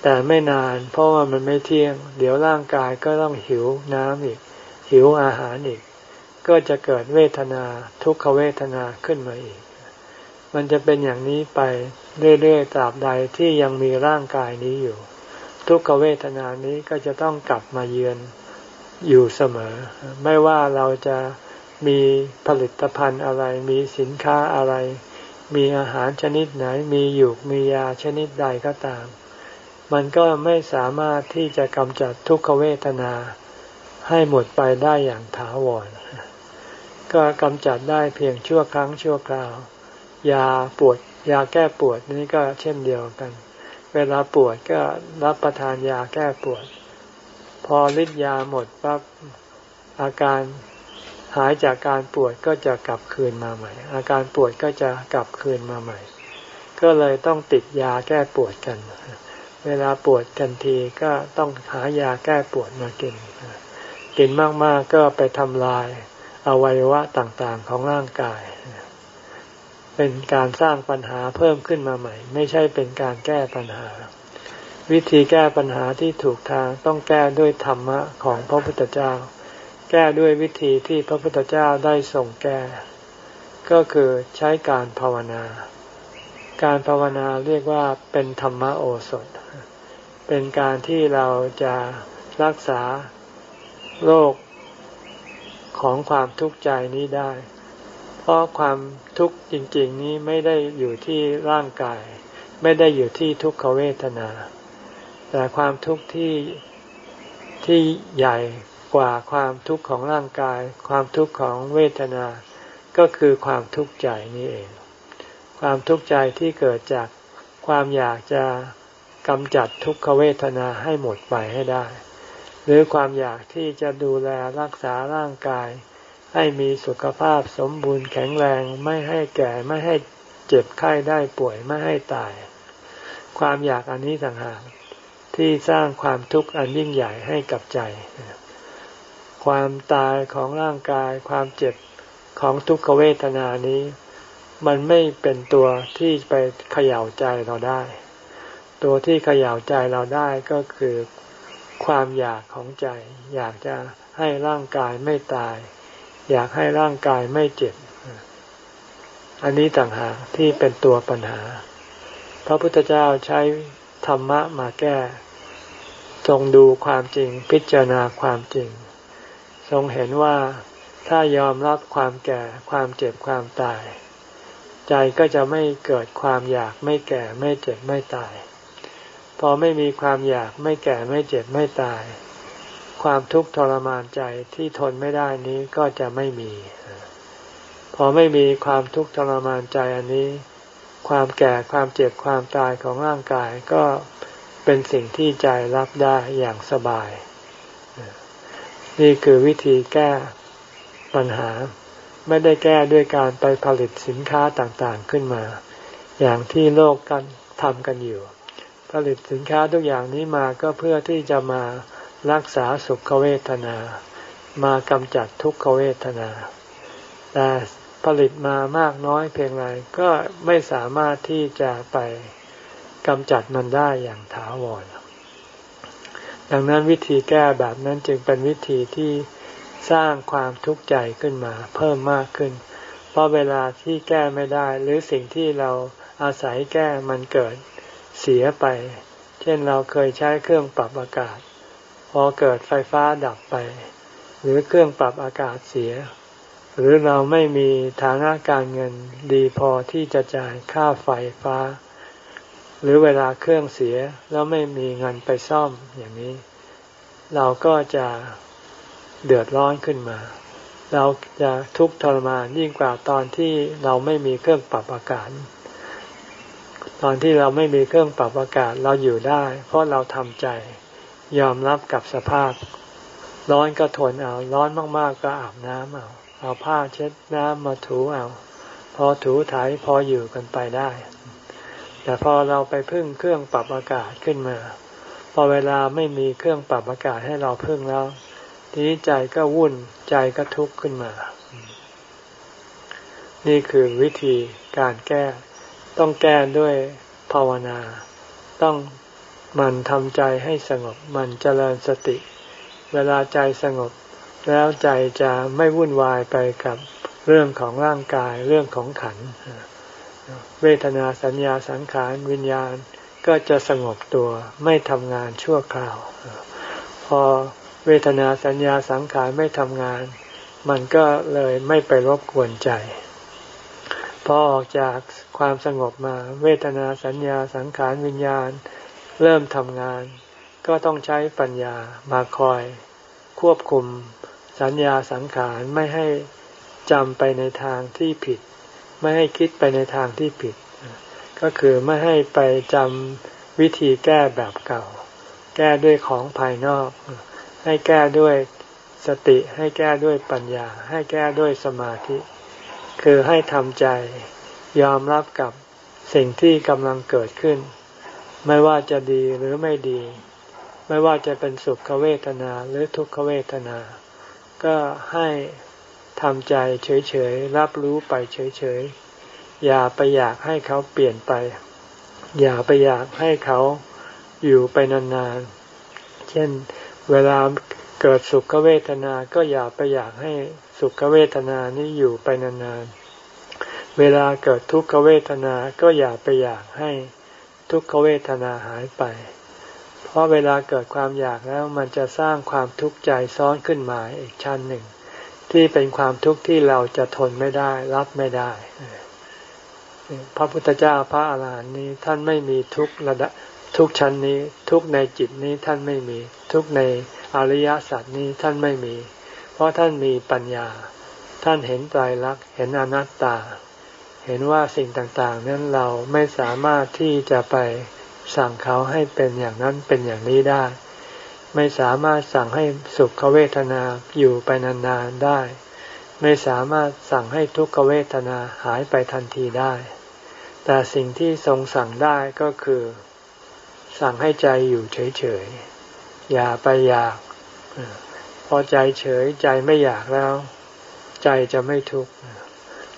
แต่ไม่นาน เพราะว่ามันไม่เที่ยง เดี๋ยวร่างกายก็ต้องหิวน้ำอีก หิวอาหารอีก ก็จะเกิดเวทนาทุกขเวทนาขึ้นมาอีก มันจะเป็นอย่างนี้ไปเรื่อยๆตราบใดที่ยังมีร่างกายนี้อยู่ ทุกขเวทนานี้ก็จะต้องกลับมาเยือนอยู่เสมอ ไม่ว่าเราจะมีผลิตภัณฑ์อะไร มีสินค้าอะไร มีอาหารชนิดไหน มีอยู่มียาชนิดใดก็ตาม มันก็ไม่สามารถที่จะกำจัดทุกขเวทนาให้หมดไปได้อย่างถาวร ก็กำจัดได้เพียงชั่วครั้งชั่วคราว ยาปวดยาแก้ปวดนี่ก็เช่นเดียวกัน เวลาปวดก็รับประทานยาแก้ปวด พอฤทธิ์ยาหมดปั๊บอาการหายจากการปวดก็จะกลับคืนมาใหม่ อาการปวดก็จะกลับคืนมาใหม่ ก็เลยต้องติดยาแก้ปวดกัน เวลาปวดกันทีก็ต้องหายาแก้ปวดมากิน กินมากๆก็ไปทำลายอวัยวะต่างๆของร่างกาย เป็นการสร้างปัญหาเพิ่มขึ้นมาใหม่ ไม่ใช่เป็นการแก้ปัญหา วิธีแก้ปัญหาที่ถูกทางต้องแก้ด้วยธรรมะของพระพุทธเจ้า แก้ด้วยวิธีที่พระพุทธเจ้าได้ส่งแก้ ก็คือใช้การภาวนา การภาวนาเรียกว่าเป็นธรรมโอสถ เป็นการที่เราจะรักษาโรคของความทุกข์ใจนี้ได้ เพราะความทุกข์จริง ๆ นี้ไม่ได้อยู่ที่ร่างกาย ไม่ได้อยู่ที่ทุกขเวทนา แต่ความทุกข์ที่ที่ใหญ่กว่าความทุกข์ของร่างกาย ความทุกข์ของเวทนา ก็คือความทุกข์ใจนี้เอง ความทุกข์ใจที่เกิดจากความอยากจะ กำจัดทุกขเวทนาให้หมดไปให้ได้ หรือความอยากที่จะดูแลรักษาร่างกาย ให้มีสุขภาพสมบูรณ์แข็งแรงไม่ให้แก่ไม่ให้เจ็บไข้ได้ป่วยไม่ให้ตาย ความอยากอันนี้ต่างหากที่สร้างความทุกข์อันยิ่งใหญ่ให้กับใจ ความตายของร่างกายความเจ็บของทุกขเวทนานี้ มันไม่เป็นตัวที่ไปเขย่าใจเราได้ ตัวที่เขย่าใจเราได้ก็คือความอยากของใจ อยากจะให้ร่างกายไม่ตาย อยากให้ร่างกายไม่เจ็บ อันนี้ต่างหากที่เป็นตัวปัญหา พระพุทธเจ้าใช้ธรรมะมาแก้ ทรงดูความจริงพิจารณาความจริง ทรงเห็นว่าถ้ายอมรับความแก่ความเจ็บความตาย ใจก็จะไม่เกิดความอยากไม่แก่ไม่เจ็บไม่ตาย พอไม่มีความอยากไม่แก่ไม่เจ็บไม่ตาย ความทุกข์ทรมานใจที่ทนไม่ได้นี้ก็จะไม่มี พอไม่มีความทุกข์ทรมานใจอันนี้ ความแก่ความเจ็บความตายของร่างกายก็เป็นสิ่งที่ใจรับได้อย่างสบาย นี่คือวิธีแก้ปัญหาไม่ได้แก้ด้วยการไปผลิตสินค้าต่างๆขึ้นมา อย่างที่โลกกันทำกันอยู่ ผลิตสินค้าทุกอย่างนี้มาก็เพื่อที่จะมารักษาสุขเวทนา มากำจัดทุกขเวทนา แต่ผลิตมามากน้อยเพียงไรก็ไม่สามารถที่จะไปกำจัดมันได้อย่างถาวร ดังนั้นวิธีแก้แบบนั้นจึงเป็นวิธีที่สร้างความทุกข์ใจขึ้นมา เพิ่มมากขึ้น เพราะเวลาที่แก้ไม่ได้ หรือสิ่งที่เราอาศัยแก้มันเกิด เสียไป เช่นเราเคยใช้เครื่องปรับอากาศ พอเกิดไฟฟ้าดับไป หรือเครื่องปรับอากาศเสีย หรือเราไม่มีฐานะการเงินดีพอที่จะจ่ายค่าไฟฟ้า หรือเวลาเครื่องเสียแล้วไม่มีเงินไปซ่อมอย่างนี้ เราก็จะเดือดร้อนขึ้นมา เราจะทุกข์ทรมานยิ่งกว่าตอนที่เราไม่มีเครื่องปรับอากาศ ตอนที่เราไม่มีเครื่องปรับอากาศเราอยู่ได้ เพราะเราทำใจ ยอมรับกับสภาพ ร้อนก็ทนเอา ร้อนมากๆก็อาบน้ำเอาเอาผ้าเช็ดน้ำมาถูเอา พอถูถ่ายพออยู่กันไปได้ แต่พอเราไปพึ่งเครื่องปรับอากาศขึ้นมา พอเวลาไม่มีเครื่องปรับอากาศให้เราพึ่งแล้ว ทีนี้ใจก็วุ่นใจก็ทุกข์ขึ้นมา นี่คือวิธีการแก้ ต้องแก้ด้วยภาวนา ต้องมันทำใจให้สงบ มันเจริญสติ เวลาใจสงบ แล้วใจจะไม่วุ่นวายไปกับเรื่องของร่างกายเรื่องของขัน เวทนาสัญญาสังขารวิญญาณก็จะสงบตัวไม่ทำงานชั่วคราว พอเวทนาสัญญาสังขารไม่ทำงาน มันก็เลยไม่ไปรบกวนใจ พอออกจาก ความสงบมา เวทนาสัญญาสังขารวิญญาณ เริ่มทำงาน ก็ต้องใช้ปัญญามาคอย ควบคุมสัญญาสังขารไม่ให้จำไปในทางที่ผิด ไม่ให้คิดไปในทางที่ผิด ก็คือไม่ให้ไปจำวิธีแก้แบบเก่า แก้ด้วยของภายนอก ให้แก้ด้วยสติให้แก้ด้วยปัญญา ให้แก้ด้วยสมาธิ คือให้ทำใจ ยอมรับกับสิ่งที่กำลังเกิดขึ้น ไม่ว่าจะดีหรือไม่ดี ไม่ว่าจะเป็นสุขเวทนาหรือทุกขเวทนา ก็ให้ทำใจเฉยๆ รับรู้ไปเฉยๆ อย่าไปอยากให้เขาเปลี่ยนไป อย่าไปอยากให้เขาอยู่ไปนานๆ เช่นเวลาเกิดสุขเวทนา ก็อย่าไปอยากให้สุขเวทนานี้อยู่ไปนานๆ เวลาเกิดทุกขเวทนาก็อย่าไปอยากให้ทุกขเวทนาหายไป เพราะเวลาเกิดความอยากแล้วมันจะสร้างความทุกข์ใจซ้อนขึ้นมาอีกชั้นหนึ่ง ที่เป็นความทุกข์ที่เราจะทนไม่ได้รับไม่ได้ พระพุทธเจ้าพระอาหารหันต์นี้ท่านไม่มีทุกระดับทุกชั้นนี้ทุกในจิตนี้ท่านไม่มี ทุกในอริยสัจนี้ท่านไม่มี เพราะท่านมีปัญญา ท่านเห็นไตรลักษณ์เห็นอนัตตา เห็นว่าสิ่งต่างๆ นั้นเราไม่สามารถที่จะไปสั่งเขาให้เป็นอย่างนั้นเป็นอย่างนี้ได้ ไม่สามารถสั่งให้สุขเวทนาอยู่ไปนานๆได้ ไม่สามารถสั่งให้ทุกขเวทนาหายไปทันทีได้ แต่สิ่งที่ทรงสั่งได้ก็คือ สั่งให้ใจอยู่เฉยๆ อย่าไปอยาก พอใจเฉยใจไม่อยากแล้ว ใจจะไม่ทุกข์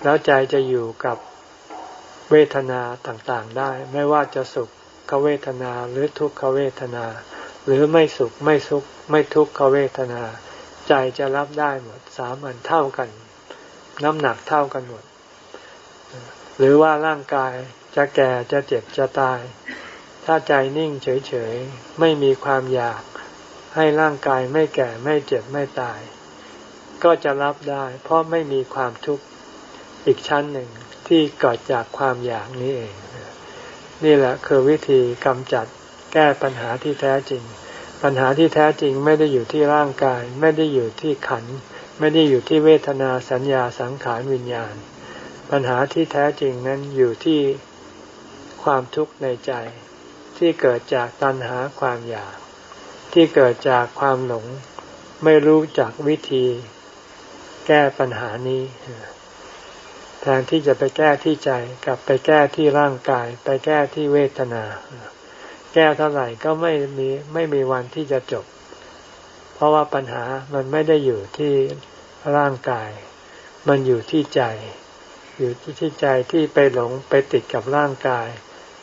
แล้วใจจะอยู่กับเวทนาต่างๆได้ ไม่ว่าจะสุขเวทนาหรือทุกขเวทนา หรือไม่สุขไม่สุขไม่ทุกขเวทนา ใจจะรับได้หมดสามอันเท่ากัน น้ำหนักเท่ากันหมด หรือว่าร่างกายจะแก่จะเจ็บจะตาย ถ้าใจนิ่งเฉยๆ ไม่มีความอยาก ให้ร่างกายไม่แก่ไม่เจ็บไม่ตาย ก็จะรับได้ เพราะไม่มีความทุกข์ อีกชั้นหนึ่งที่เกิดจากความอยากนี้เอง นี่แหละคือวิธีกำจัดแก้ปัญหาที่แท้จริง ปัญหาที่แท้จริงไม่ได้อยู่ที่ร่างกาย ไม่ได้อยู่ที่ขัน ไม่ได้อยู่ที่เวทนาสัญญาสังขารวิญญาณ ปัญหาที่แท้จริงนั้นอยู่ที่ความทุกข์ในใจ ที่เกิดจากตัณหาความอยาก ที่เกิดจากความหลง ไม่รู้จักวิธี แก้ปัญหานี้ แทนที่จะไปแก้ที่ใจกลับไปแก้ที่ร่างกาย ไปแก้ที่เวทนา แก้เท่าไหร่ก็ไม่มีไม่มีวันที่จะจบ เพราะว่าปัญหามันไม่ได้อยู่ที่ร่างกาย มันอยู่ที่ใจ อยู่ที่ใจที่ไปหลงไปติดกับร่างกาย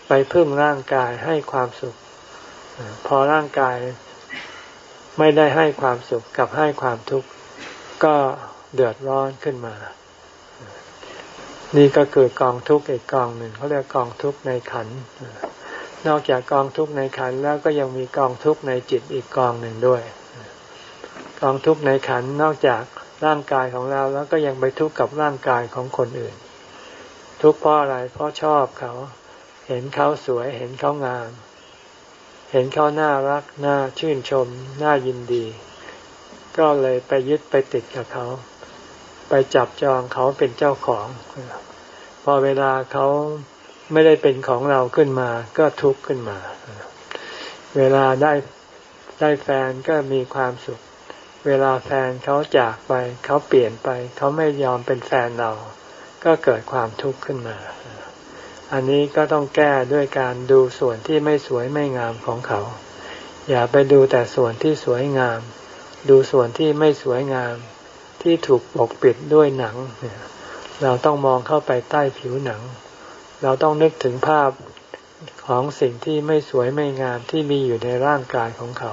ไปพึ่งร่างกายให้ความสุข พอร่างกายไม่ได้ให้ความสุขกับให้ความทุกข์ก็เดือดร้อนขึ้นมา นี่ก็คือกองทุกข์อีกกองหนึ่งเขาเรียกกองทุกข์ในขัน นอกจากกองทุกข์ในขันแล้วก็ยังมีกองทุกข์ในจิตอีกกองหนึ่งด้วย กองทุกข์ในขันนอกจากร่างกายของเราแล้วก็ยังไปทุกข์กับร่างกายของคนอื่น ทุกข์เพราะอะไรเพราะชอบเขา เห็นเขาสวยเห็นเขางาม เห็นเขาน่ารักน่าชื่นชมน่ายินดี ก็เลยไปยึดไปติดกับเขา ไปจับจองเขาเป็นเจ้าของ พอเวลาเขาไม่ได้เป็นของเราขึ้นมา ก็ทุกข์ขึ้นมา เวลาได้ได้แฟนก็มีความสุข เวลาแฟนเขาจากไป เขาเปลี่ยนไป เขาไม่ยอมเป็นแฟนเรา ก็เกิดความทุกข์ขึ้นมา อันนี้ก็ต้องแก้ด้วยการดูส่วนที่ไม่สวยไม่งามของเขา อย่าไปดูแต่ส่วนที่สวยงาม ดูส่วนที่ไม่สวยงาม ที่ถูกปกปิดด้วยหนัง เราต้องมองเข้าไปใต้ผิวหนัง เราต้องนึกถึงภาพของสิ่งที่ไม่สวยไม่งามที่มีอยู่ในร่างกายของเขา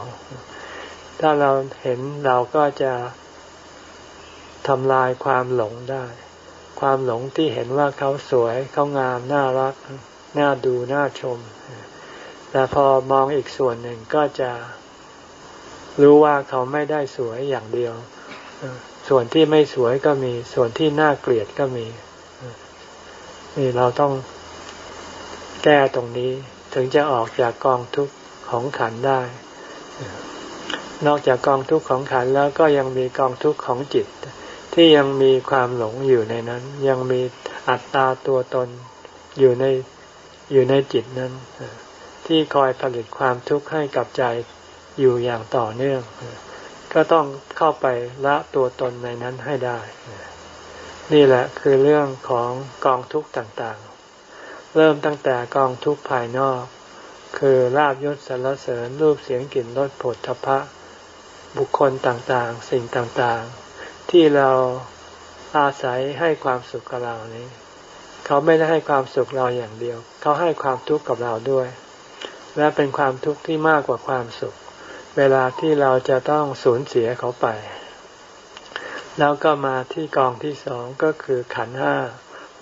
ถ้าเราเห็นเราก็จะทำลายความหลงได้ ความหลงที่เห็นว่าเขาสวยเขางามน่ารัก น่าดูน่าชม แต่พอมองอีกส่วนหนึ่งก็จะรู้ว่าเขาไม่ได้สวยอย่างเดียว ส่วนที่ไม่สวยก็มี ส่วนที่น่าเกลียดก็มี นี่เราต้องแก้ตรงนี้ ถึงจะออกจากกองทุกข์ของขันได้ นอกจากกองทุกข์ของขันแล้วก็ยังมีกองทุกข์ของจิต ที่ยังมีความหลงอยู่ในนั้น ยังมีอัตตาตัวตนอยู่ในอยู่ในจิตนั้น ที่คอยผลิตความทุกข์ให้กับใจอยู่อย่างต่อเนื่อง ก็ต้องเข้าไปละตัวตนในนั้นให้ได้ นี่แหละคือเรื่องของกองทุกข์ต่างๆ เริ่มตั้งแต่กองทุกข์ภายนอก คือลาบยศสรรเสริญรูปเสียงกลิ่นรสผลทพะ บุคคลต่างๆ สิ่งต่างๆ ที่เราอาศัยให้ความสุขกับเรานี้เขาไม่ได้ให้ความสุขเราอย่างเดียว เขาให้ความทุกข์กับเราด้วย และเป็นความทุกข์ที่มากกว่าความสุข เวลาที่เราจะต้องสูญเสียเขาไป แล้วก็มาที่กองที่สองก็คือขันห้า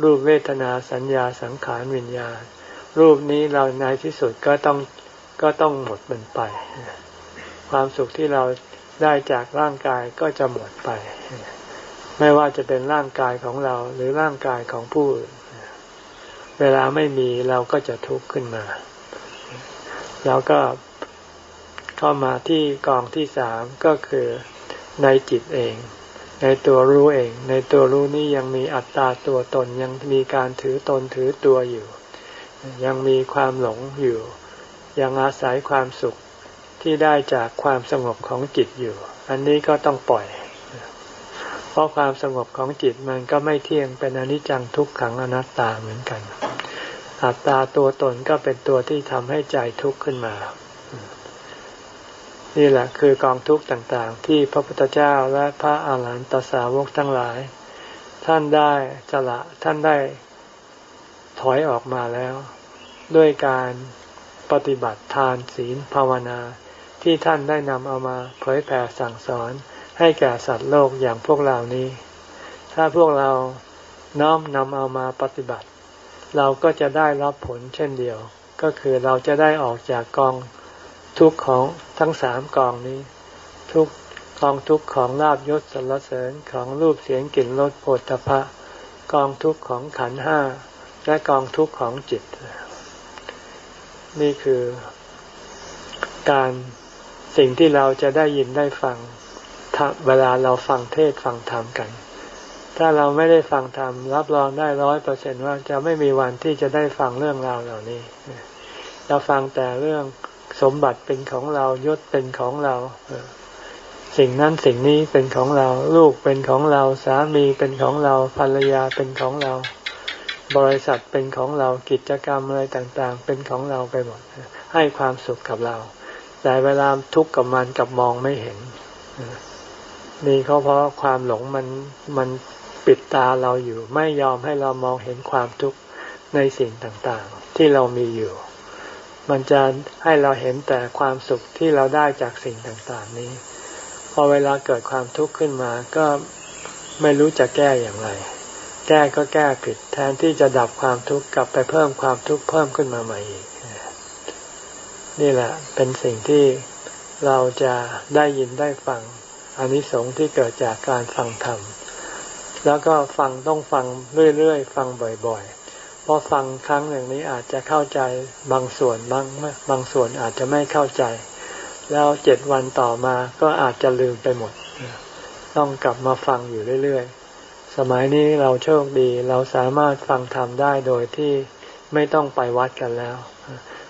รูปเวทนาสัญญาสังขารวิญญาณ รูปนี้เราในที่สุดก็ต้องก็ต้องหมดมันไป ความสุขที่เราได้จากร่างกายก็จะหมดไป ไม่ว่าจะเป็นร่างกายของเราหรือร่างกายของผู้อื่นเวลาไม่มีเราก็จะทุกข์ขึ้นมา แล้วก็ เข้ามาที่กองที่สามก็คือในจิตเอง ในตัวรู้เอง ในตัวรู้นี้ยังมีอัตตาตัวตนยังมีการถือตนถือตัวอยู่ ยังมีความหลงอยู่ ยังอาศัยความสุขที่ได้จากความสงบของจิตอยู่ อันนี้ก็ต้องปล่อย เพราะความสงบของจิตมันก็ไม่เที่ยงเป็นอนิจจังทุกขังอนัตตาเหมือนกันอัตตาตัวตนก็เป็นตัวที่ทำให้ใจทุกข์ขึ้นมา นี่แหละคือกองทุกข์ต่างๆ ที่พระพุทธเจ้าและพระอาหารหันตสาวกทั้งหลาย ท่านได้จละท่านได้ถอยออกมาแล้ว ด้วยการปฏิบัติทานศีลภาวนา ที่ท่านได้นำเอามาเผยแผ่สั่งสอนให้แก่สัตว์โลกอย่างพวกเรานี้ ถ้าพวกเราน้อมนำเอามาปฏิบัติ เราก็จะได้รับผลเช่นเดียว ก็คือเราจะได้ออกจากกอง ทุกของทั้งสามกองนี้ ทุกกองทุกของลาบยศสรรเสริญของรูปเสียงกลิ่นรสโผฏฐพะกองทุกของขันห้าและกองทุกข์ของจิต นี่คือการสิ่งที่เราจะได้ยินได้ฟังเวลาเราฟังเทศฟังธรรมกัน ถ้าเราไม่ได้ฟังธรรมรับรองได้ร้อยเปอร์เซนว่าจะไม่มีวันที่จะได้ฟังเรื่องราวเหล่านี้ เราฟังแต่เรื่อง สมบัติเป็นของเรายศเป็นของเราสิ่งนั้นสิ่งนี้เป็นของเรา ลูกเป็นของเราสามีเป็นของเราภรรยาเป็นของเรา บริษัทเป็นของเรากิจกรรมอะไรต่างๆ เป็นของเราไปหมดให้ความสุขกับเรา แต่เวลาทุกข์กับมันกับมองไม่เห็นนี่เขาเพราะความหลงมันมันปิดตาเราอยู่ ไม่ยอมให้เรามองเห็นความทุกข์ในสิ่งต่างๆ ที่เรามีอยู่ มันจะให้เราเห็นแต่ความสุขที่เราได้จากสิ่งต่างๆนี้ พอเวลาเกิดความทุกข์ขึ้นมาก็ไม่รู้จะแก้อย่างไร แก้ก็แก้ผิด แทนที่จะดับความทุกข์กลับไปเพิ่มความทุกข์เพิ่มขึ้นมาใหม่อีก นี่แหละเป็นสิ่งที่เราจะได้ยินได้ฟังอานนิสงส์ที่เกิดจากการฟังธรรม แล้วก็ฟังต้องฟังเรื่อยๆ ฟังบ่อยๆ เพราะฟังครั้งหนึ่งนี้อาจจะเข้าใจบางส่วนบางบางส่วนอาจจะไม่เข้าใจ แล้วเจ็ดวันต่อมาก็อาจจะลืมไปหมด ต้องกลับมาฟังอยู่เรื่อยๆ สมัยนี้เราโชคดีเราสามารถฟังธรรมได้โดยที่ไม่ต้องไปวัดกันแล้ว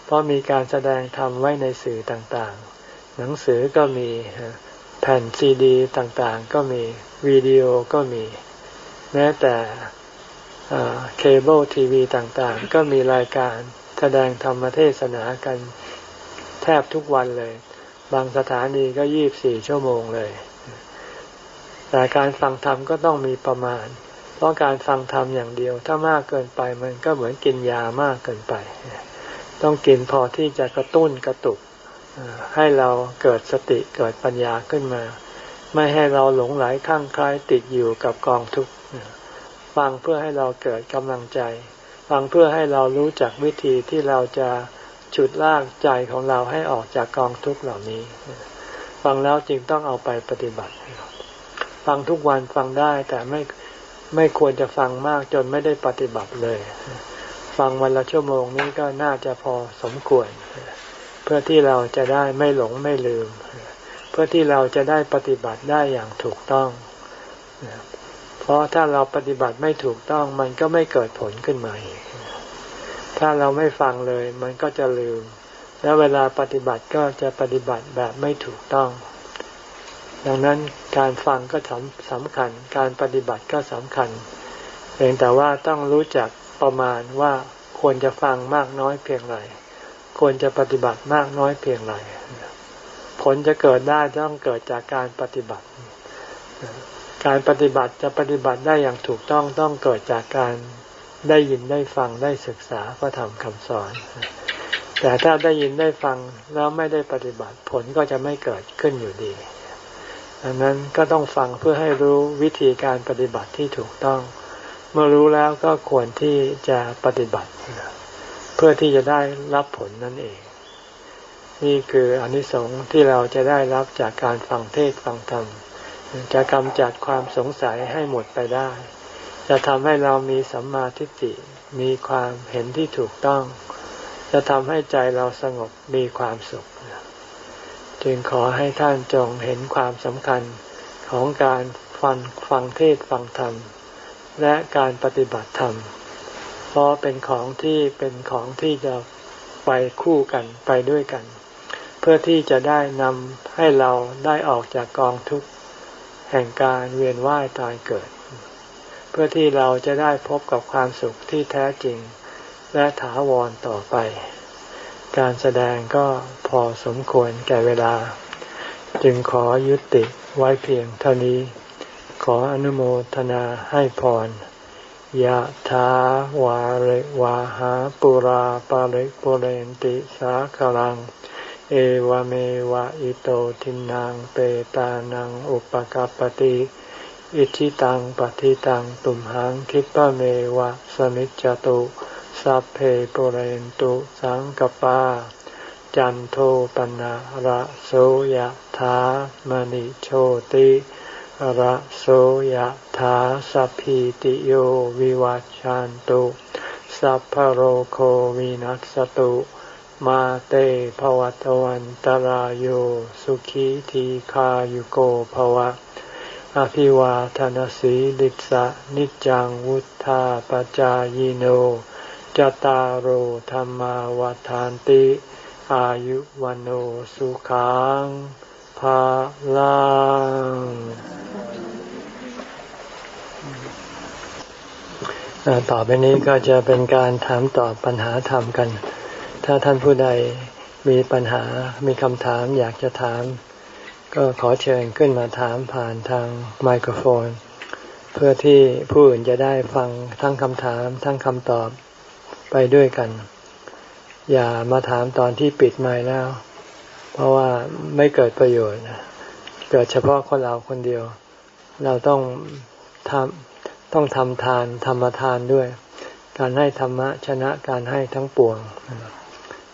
เพราะมีการแสดงธรรมไว้ในสื่อต่างๆ หนังสือก็มีแผ่นซีดี ต่างๆ ก็มีวิดีโอก็มี แม้แต่ เคเบิลทีวีต่างๆ ก็มีรายการแสดงธรรมเทศนากันแทบทุกวันเลย บางสถานีก็ยี่บสี่ชั่วโมงเลย แต่การฟังธรรมก็ต้องมีประมาณ เพราะการฟังธรรมอย่างเดียว ถ้ามากเกินไปมันก็เหมือนกินยามากเกินไป ต้องกินพอที่จะกระตุ้นกระตุก ให้เราเกิดสติเกิดปัญญาขึ้นมา ไม่ให้เราหลงไหลข้างคล้ายติดอยู่กับกองทุกข์ ฟังเพื่อให้เราเกิดกำลังใจ ฟังเพื่อให้เรารู้จักวิธีที่เราจะฉุดลากใจของเราให้ออกจากกองทุกข์เหล่านี้ ฟังแล้วจึงต้องเอาไปปฏิบัติ ฟังทุกวันฟังได้แต่ไม่ไม่ควรจะฟังมากจนไม่ได้ปฏิบัติเลย ฟังวันละชั่วโมงนี้ก็น่าจะพอสมควร เพื่อที่เราจะได้ไม่หลงไม่ลืม เพื่อที่เราจะได้ปฏิบัติได้อย่างถูกต้อง เพราะถ้าเราปฏิบัติไม่ถูกต้องมันก็ไม่เกิดผลขึ้นมาอีกถ้าเราไม่ฟังเลยมันก็จะลืม แล้วเวลาปฏิบัติก็จะปฏิบัติแบบไม่ถูกต้อง ดังนั้นการฟังก็สำคัญ การปฏิบัติก็สำคัญ เพียงแต่ว่าต้องรู้จักประมาณว่าควรจะฟังมากน้อยเพียงไร ควรจะปฏิบัติมากน้อยเพียงไร ผลจะเกิดได้ต้องเกิดจากการปฏิบัติ การปฏิบัติจะปฏิบัติได้อย่างถูกต้องต้องเกิดจากการได้ยินได้ฟังได้ศึกษาพระธรรมคำสอน แต่ถ้าได้ยินได้ฟังแล้วไม่ได้ปฏิบัติผลก็จะไม่เกิดขึ้นอยู่ดีดังนั้นก็ต้องฟังเพื่อให้รู้วิธีการปฏิบัติที่ถูกต้อง เมื่อรู้แล้วก็ควรที่จะปฏิบัติ เพื่อที่จะได้รับผลนั่นเอง นี่คืออนิสงส์ที่เราจะได้รับจากการฟังเทศฟังธรรม จะกำจัดความสงสัยให้หมดไปได้ จะทำให้เรามีสัมมาทิฏฐิมีความเห็นที่ถูกต้อง จะทำให้ใจเราสงบมีความสุข จึงขอให้ท่านจงเห็นความสำคัญของการฟังฟังเทศฟังธรรม และการปฏิบัติธรรม เพราะเป็นของที่เป็นของที่จะไปคู่กันไปด้วยกัน เพื่อที่จะได้นำให้เราได้ออกจากกองทุกข์ ห่งการเวียนว่ายตายเกิด เพื่อที่เราจะได้พบกับความสุขที่แท้จริง และถาวรต่อไป การแสดงก็พอสมควรแก่เวลา จึงขอยุติไว้เพียงเท่านี้ ขออนุโมทนาให้พรยะถาวาริวาหาปุราปาริปุเรนติสาคลัง เอวเมวะอิโตทินังเปตานังอุปกัปติอิชิตังปฏิตังตุมหังคิปะเมวะสมิจจตุสัพเพปเรนตุสังกปา จันโทปนะระโสยธามณิโชติระโสยธาสัพพิติโยวิวัจจันตุสัพพโรโควินัสตุ มาเตภวัตวันตารโยสุขีทีขายุโกภวะ อภิวาทานสีลิสะนิจังวุธาปจายโนจตารโหธรรมวาทานติ อายุวันโอสุขังภาลังต่อไปนี้ก็จะเป็นการถามตอบปัญหาธรรมกัน ถ้าท่านผู้ใดมีปัญหา มีคำถามอยากจะถาม ก็ขอเชิญขึ้นมาถามผ่านทางไมโครโฟน เพื่อที่ผู้อื่นจะได้ฟังทั้งคำถาม ทั้งคำตอบไปด้วยกัน อย่ามาถามตอนที่ปิดไมค์แล้ว เพราะว่าไม่เกิดประโยชน์ เกิดเฉพาะคนเราคนเดียว เราต้องทำต้องทำทานธรรมทานด้วย การให้ธรรมะชนะการให้ทั้งปวง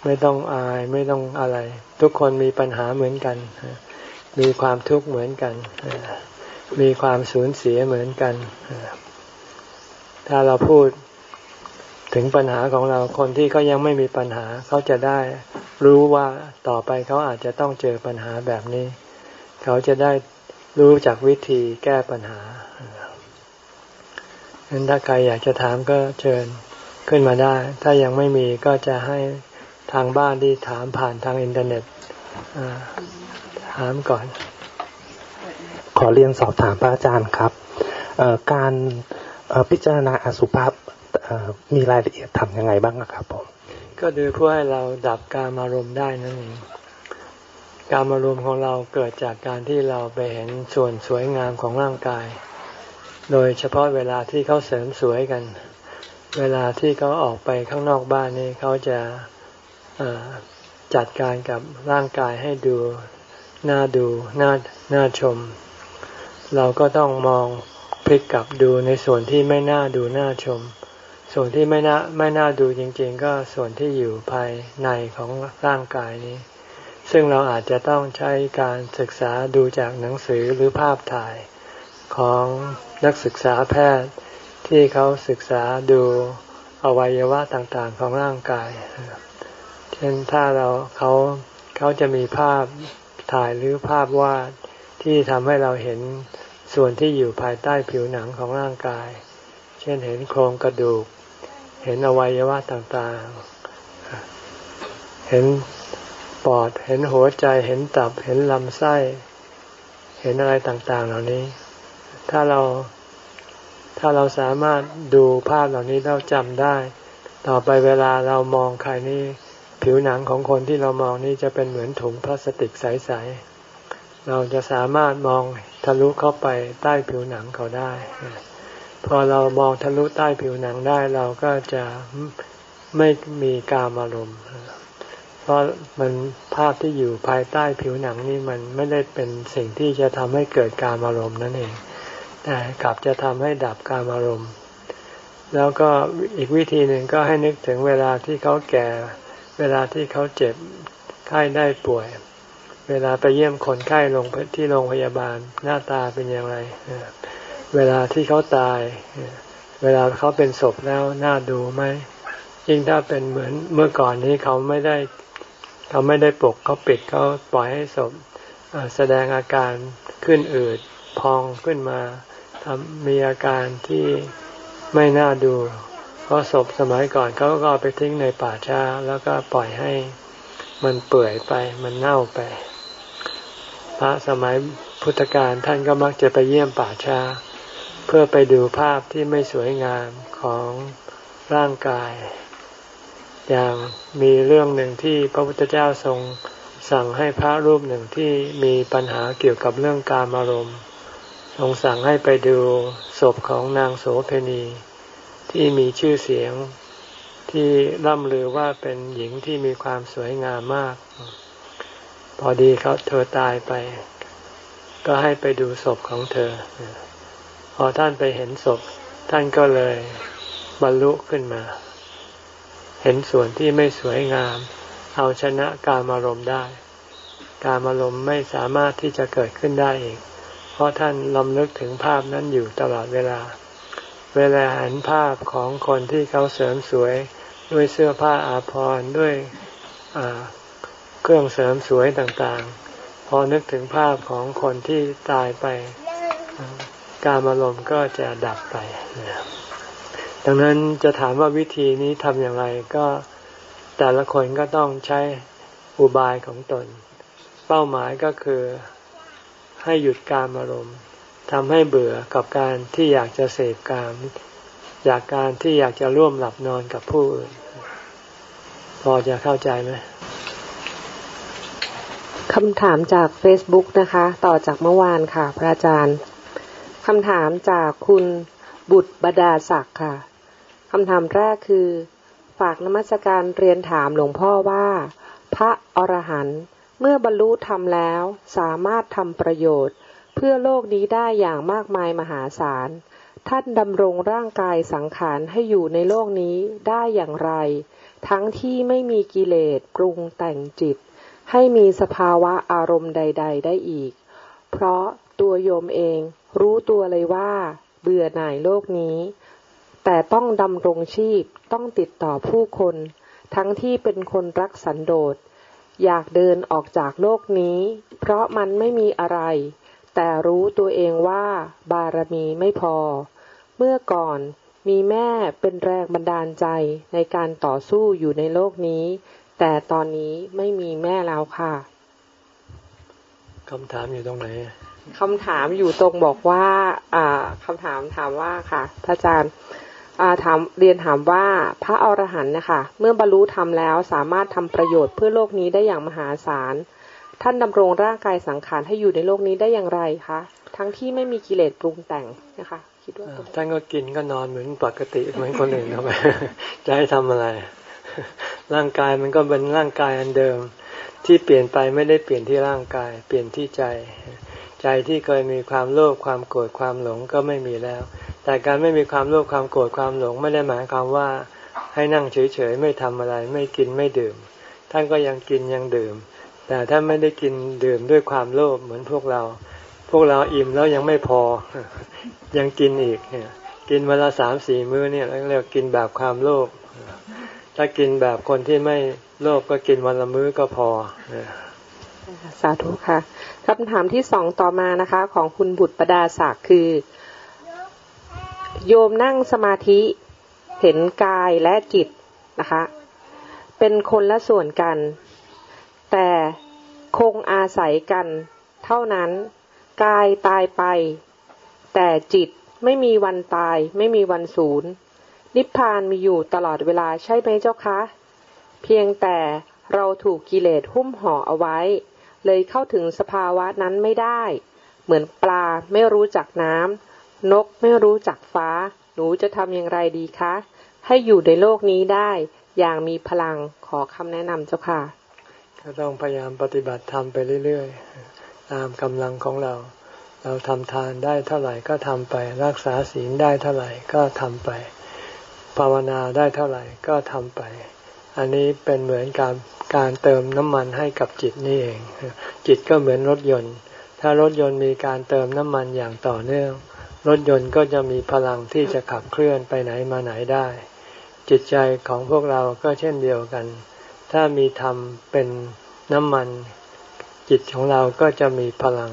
ไม่ต้องอายไม่ต้องอะไร ทุกคนมีปัญหาเหมือนกัน มีความทุกข์เหมือนกัน มีความสูญเสียเหมือนกัน ถ้าเราพูดถึงปัญหาของเราคนที่เขายังไม่มีปัญหาเขาจะได้รู้ว่าต่อไปเขาอาจจะต้องเจอปัญหาแบบนี้ เขาจะได้รู้จากวิธีแก้ปัญหาฉะนั้นถ้าใครอยากจะถามก็เชิญขึ้นมาได้ ถ้ายังไม่มีก็จะให้ ทางบ้านที่ถามผ่านทางอินเทอร์เน็ตถามก่อน ขอเรียนสอบถามพระอาจารย์ครับ การพิจารณาอสุภามีรายละเอียดทำยังไงบ้างครับผม ก็ดูเพื่อให้เราดับการอารมณ์ได้นั่นเองการอารมณ์ของเราเกิดจากการที่เราไปเห็นส่วนสวยงามของร่างกาย โดยเฉพาะเวลาที่เขาเสริมสวยกัน เวลาที่เขาออกไปข้างนอกบ้านนี่เขาจะ จัดการกับร่างกายให้ดูน่าดูน่าน่าชม เราก็ต้องมองพลิกกลับดูในส่วนที่ไม่น่าดูน่าชม ส่วนที่ไม่น่าไม่น่าดูจริง ๆ ก็ส่วนที่อยู่ภายในของร่างกายนี้ ซึ่งเราอาจจะต้องใช้การศึกษาดูจากหนังสือหรือภาพถ่ายของนักศึกษาแพทย์ที่เขาศึกษาดูอวัยวะต่างๆของร่างกายเช่นถ้าเราเขาเขาจะมีภาพถ่ายหรือภาพวาดที่ทำให้เราเห็นส่วนที่อยู่ภายใต้ผิวหนังของร่างกาย เช่นเห็นโครงกระดูก เห็นอวัยวะต่างๆ เห็นปอด เห็นหัวใจ เห็นตับ เห็นลำไส้ เห็นอะไรต่างๆ เหล่านี้ ถ้าเรา ถ้าเราสามารถดูภาพเหล่านี้เราจำได้ ต่อไปเวลาเรามองใครนี่ ผิวหนังของคนที่เรามองนี่จะเป็นเหมือนถุงพลาสติกใสๆ เราจะสามารถมองทะลุเข้าไปใต้ผิวหนังเขาได้ พอเรามองทะลุใต้ผิวหนังได้เราก็จะไม่มีกามอารมณ์ เพราะมันภาพที่อยู่ภายใต้ผิวหนังนี่มันไม่ได้เป็นสิ่งที่จะทำให้เกิดกามอารมณ์นั่นเอง แต่กลับจะทำให้ดับกามอารมณ์ แล้วก็อีกวิธีหนึ่งก็ให้นึกถึงเวลาที่เขาแก่ เวลาที่เขาเจ็บไข้ได้ป่วย เวลาไปเยี่ยมคนไข้ลงที่โรงพยาบาลหน้าตาเป็นอย่างไร เวลาที่เขาตาย เวลาเขาเป็นศพแล้วน่าดูไหมยิ่งถ้าเป็นเหมือนเมื่อก่อนนี้เขาไม่ได้เขาไม่ได้ปกเขาปิดเขาปล่อยให้ศพแสดงอาการขึ้นอืดพองขึ้นมาทำมีอาการที่ไม่น่าดู พราะศพสมัยก่อนเขาก็ไปทิ้งในป่าช้า แล้วก็ปล่อยให้มันเปื่อยไป มันเน่าไป พระสมัยพุทธกาลท่านก็มักจะไปเยี่ยมป่าช้า เพื่อไปดูภาพที่ไม่สวยงามของร่างกาย อย่างมีเรื่องหนึ่งที่พระพุทธเจ้าทรงสั่งให้พระรูปหนึ่งที่มีปัญหาเกี่ยวกับเรื่องการอารมณ์ทรงสั่งให้ไปดูศพของนางโสเพณี ที่มีชื่อเสียงที่ร่ำลือว่าเป็นหญิงที่มีความสวยงามมาก พอดีเขาเธอตายไป ก็ให้ไปดูศพของเธอ พอท่านไปเห็นศพ ท่านก็เลยบรรลุขึ้นมา เห็นส่วนที่ไม่สวยงาม เอาชนะการอารมณ์ได้ การอารมณ์ไม่สามารถที่จะเกิดขึ้นได้อีกเพราะท่านลำลึกถึงภาพนั้นอยู่ตลอดเวลา เวลาเห็นภาพของคนที่เขาเสริมสวยด้วยเสื้อผ้าอาภรณ์ด้วยเครื่องเสริมสวยต่างๆ พอนึกถึงภาพของคนที่ตายไป การอารมณ์ก็จะดับไป ดังนั้นจะถามว่าวิธีนี้ทำอย่างไรก็แต่ละคนก็ต้องใช้อุบายของตน เป้าหมายก็คือให้หยุดการอารมณ์ ทำให้เบื่อกับการที่อยากจะเสพกาม อยากการที่อยากจะร่วมหลับนอนกับผู้อื่น พอจะเข้าใจไหมคำถามจาก Facebook นะคะ ต่อจากเมื่อวานค่ะ พระอาจารย์คำถามจากคุณบุตรบดาศักดิ์ค่ะคำถามแรกคือ ฝากนมัสการเรียนถามหลวงพ่อว่า พระอรหันต์เมื่อบรรลุธรรมแล้วสามารถทำประโยชน์เพื่อโลกนี้ได้อย่างมากมายมหาศาล ท่านดำรงร่างกายสังขารให้อยู่ในโลกนี้ได้อย่างไร ทั้งที่ไม่มีกิเลสปรุงแต่งจิต ให้มีสภาวะอารมณ์ใด ๆ ได้อีก เพราะตัวโยมเองรู้ตัวเลยว่า เบื่อหน่ายโลกนี้ แต่ต้องดำรงชีพต้องติดต่อผู้คน ทั้งที่เป็นคนรักสันโดษอยากเดินออกจากโลกนี้ เพราะมันไม่มีอะไร แต่รู้ตัวเองว่าบารมีไม่พอ เมื่อก่อนมีแม่เป็นแรงบันดาลใจในการต่อสู้อยู่ในโลกนี้ แต่ตอนนี้ไม่มีแม่แล้วค่ะคำถามอยู่ตรงไหนคำถามอยู่ตรงบอกว่า อ่าคำถามถามว่าค่ะพระอาจารย์ถามเรียนถามว่าพระอรหันต์นะคะ เมื่อบรรลุธรรมแล้วสามารถทำประโยชน์เพื่อโลกนี้ได้อย่างมหาศาล ท่านดำรงร่างกายสังขารให้อยู่ในโลกนี้ได้อย่างไรคะทั้งที่ไม่มีกิเลสปรุงแต่งนะคะคิดว่าท่านก็กินก็นอนเหมือนปกติเหมือนคนอื่นทำไมจะให้ทำอะไร ร่างกายมันก็เป็นร่างกายอันเดิม ที่เปลี่ยนไปไม่ได้เปลี่ยนที่ร่างกาย เปลี่ยนที่ใจ ใจที่เคยมีความโลภความโกรธความหลงก็ไม่มีแล้ว แต่การไม่มีความโลภความโกรธความหลงไม่ได้หมายความว่าให้นั่งเฉยๆไม่ทำอะไร ไม่กินไม่ดื่ม ท่านก็ยังกินยังดื่ม แต่ถ้าไม่ได้กินดื่มด้วยความโลภเหมือนพวกเรา พวกเราอิ่มแล้วยังไม่พอ ยังกินอีกเนี่ย กินเวลาสามสี่มื้อเนี่ยเรียกกินแบบความโลภถ้ากินแบบคนที่ไม่โลภก็กินวันละมื้อก็พอสาธุค่ะคำถามที่สองต่อมานะคะ ของคุณบุตรประดาศักดิ์คือ โยมนั่งสมาธิเห็นกายและจิตนะคะ เป็นคนละส่วนกัน แต่ คงอาศัยกัน เท่านั้น กายตายไป แต่จิตไม่มีวันตาย ไม่มีวันสูญนิพพานมีอยู่ตลอดเวลาใช่ไหมเจ้าคะ เพียงแต่เราถูกกิเลสหุ้มห่อเอาไว้ เลยเข้าถึงสภาวะนั้นไม่ได้ เหมือนปลาไม่รู้จักน้ำนกไม่รู้จักฟ้า หนูจะทำอย่างไรดีคะ ให้อยู่ในโลกนี้ได้ อย่างมีพลังขอคำแนะนำเจ้าค่ะ ก็ต้องพยายามปฏิบัติธรรมไปเรื่อยๆ ตามกำลังของเรา เราทำทานได้เท่าไหร่ก็ทำไป รักษาศีลได้เท่าไหร่ก็ทำไป ภาวนาได้เท่าไหร่ก็ทำไป อันนี้เป็นเหมือนการการเติมน้ำมันให้กับจิตนี่เอง จิตก็เหมือนรถยนต์ ถ้ารถยนต์มีการเติมน้ำมันอย่างต่อเนื่อง รถยนต์ก็จะมีพลังที่จะขับเคลื่อนไปไหนมาไหนได้ จิตใจของพวกเราก็เช่นเดียวกัน ถ้ามีธรรมเป็นน้ำมัน จิตของเราก็จะมีพลัง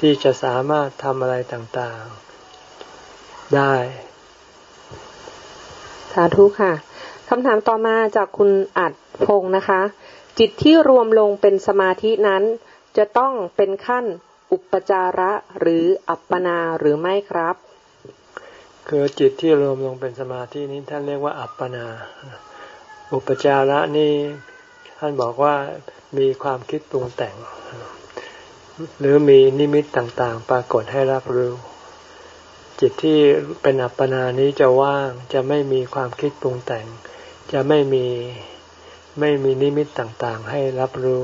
ที่จะสามารถทำอะไรต่างๆ ได้ สาธุค่ะคำถามต่อมาจากคุณอัดพงศ์นะคะ จิตที่รวมลงเป็นสมาธินั้น จะต้องเป็นขั้นอุปจาระหรืออัปปนาหรือไม่ครับ คือจิตที่รวมลงเป็นสมาธินี้ท่านเรียกว่าอัปปนา อุปจาระนี่ท่านบอกว่ามีความคิดปรุงแต่ง หรือมีนิมิตต่างๆ ปรากฏให้รับรู้ จิตที่เป็นอัปปนานี้จะว่างจะไม่มีความคิดปรุงแต่ง จะไม่มีไม่มีนิมิตต่างๆ ให้รับรู้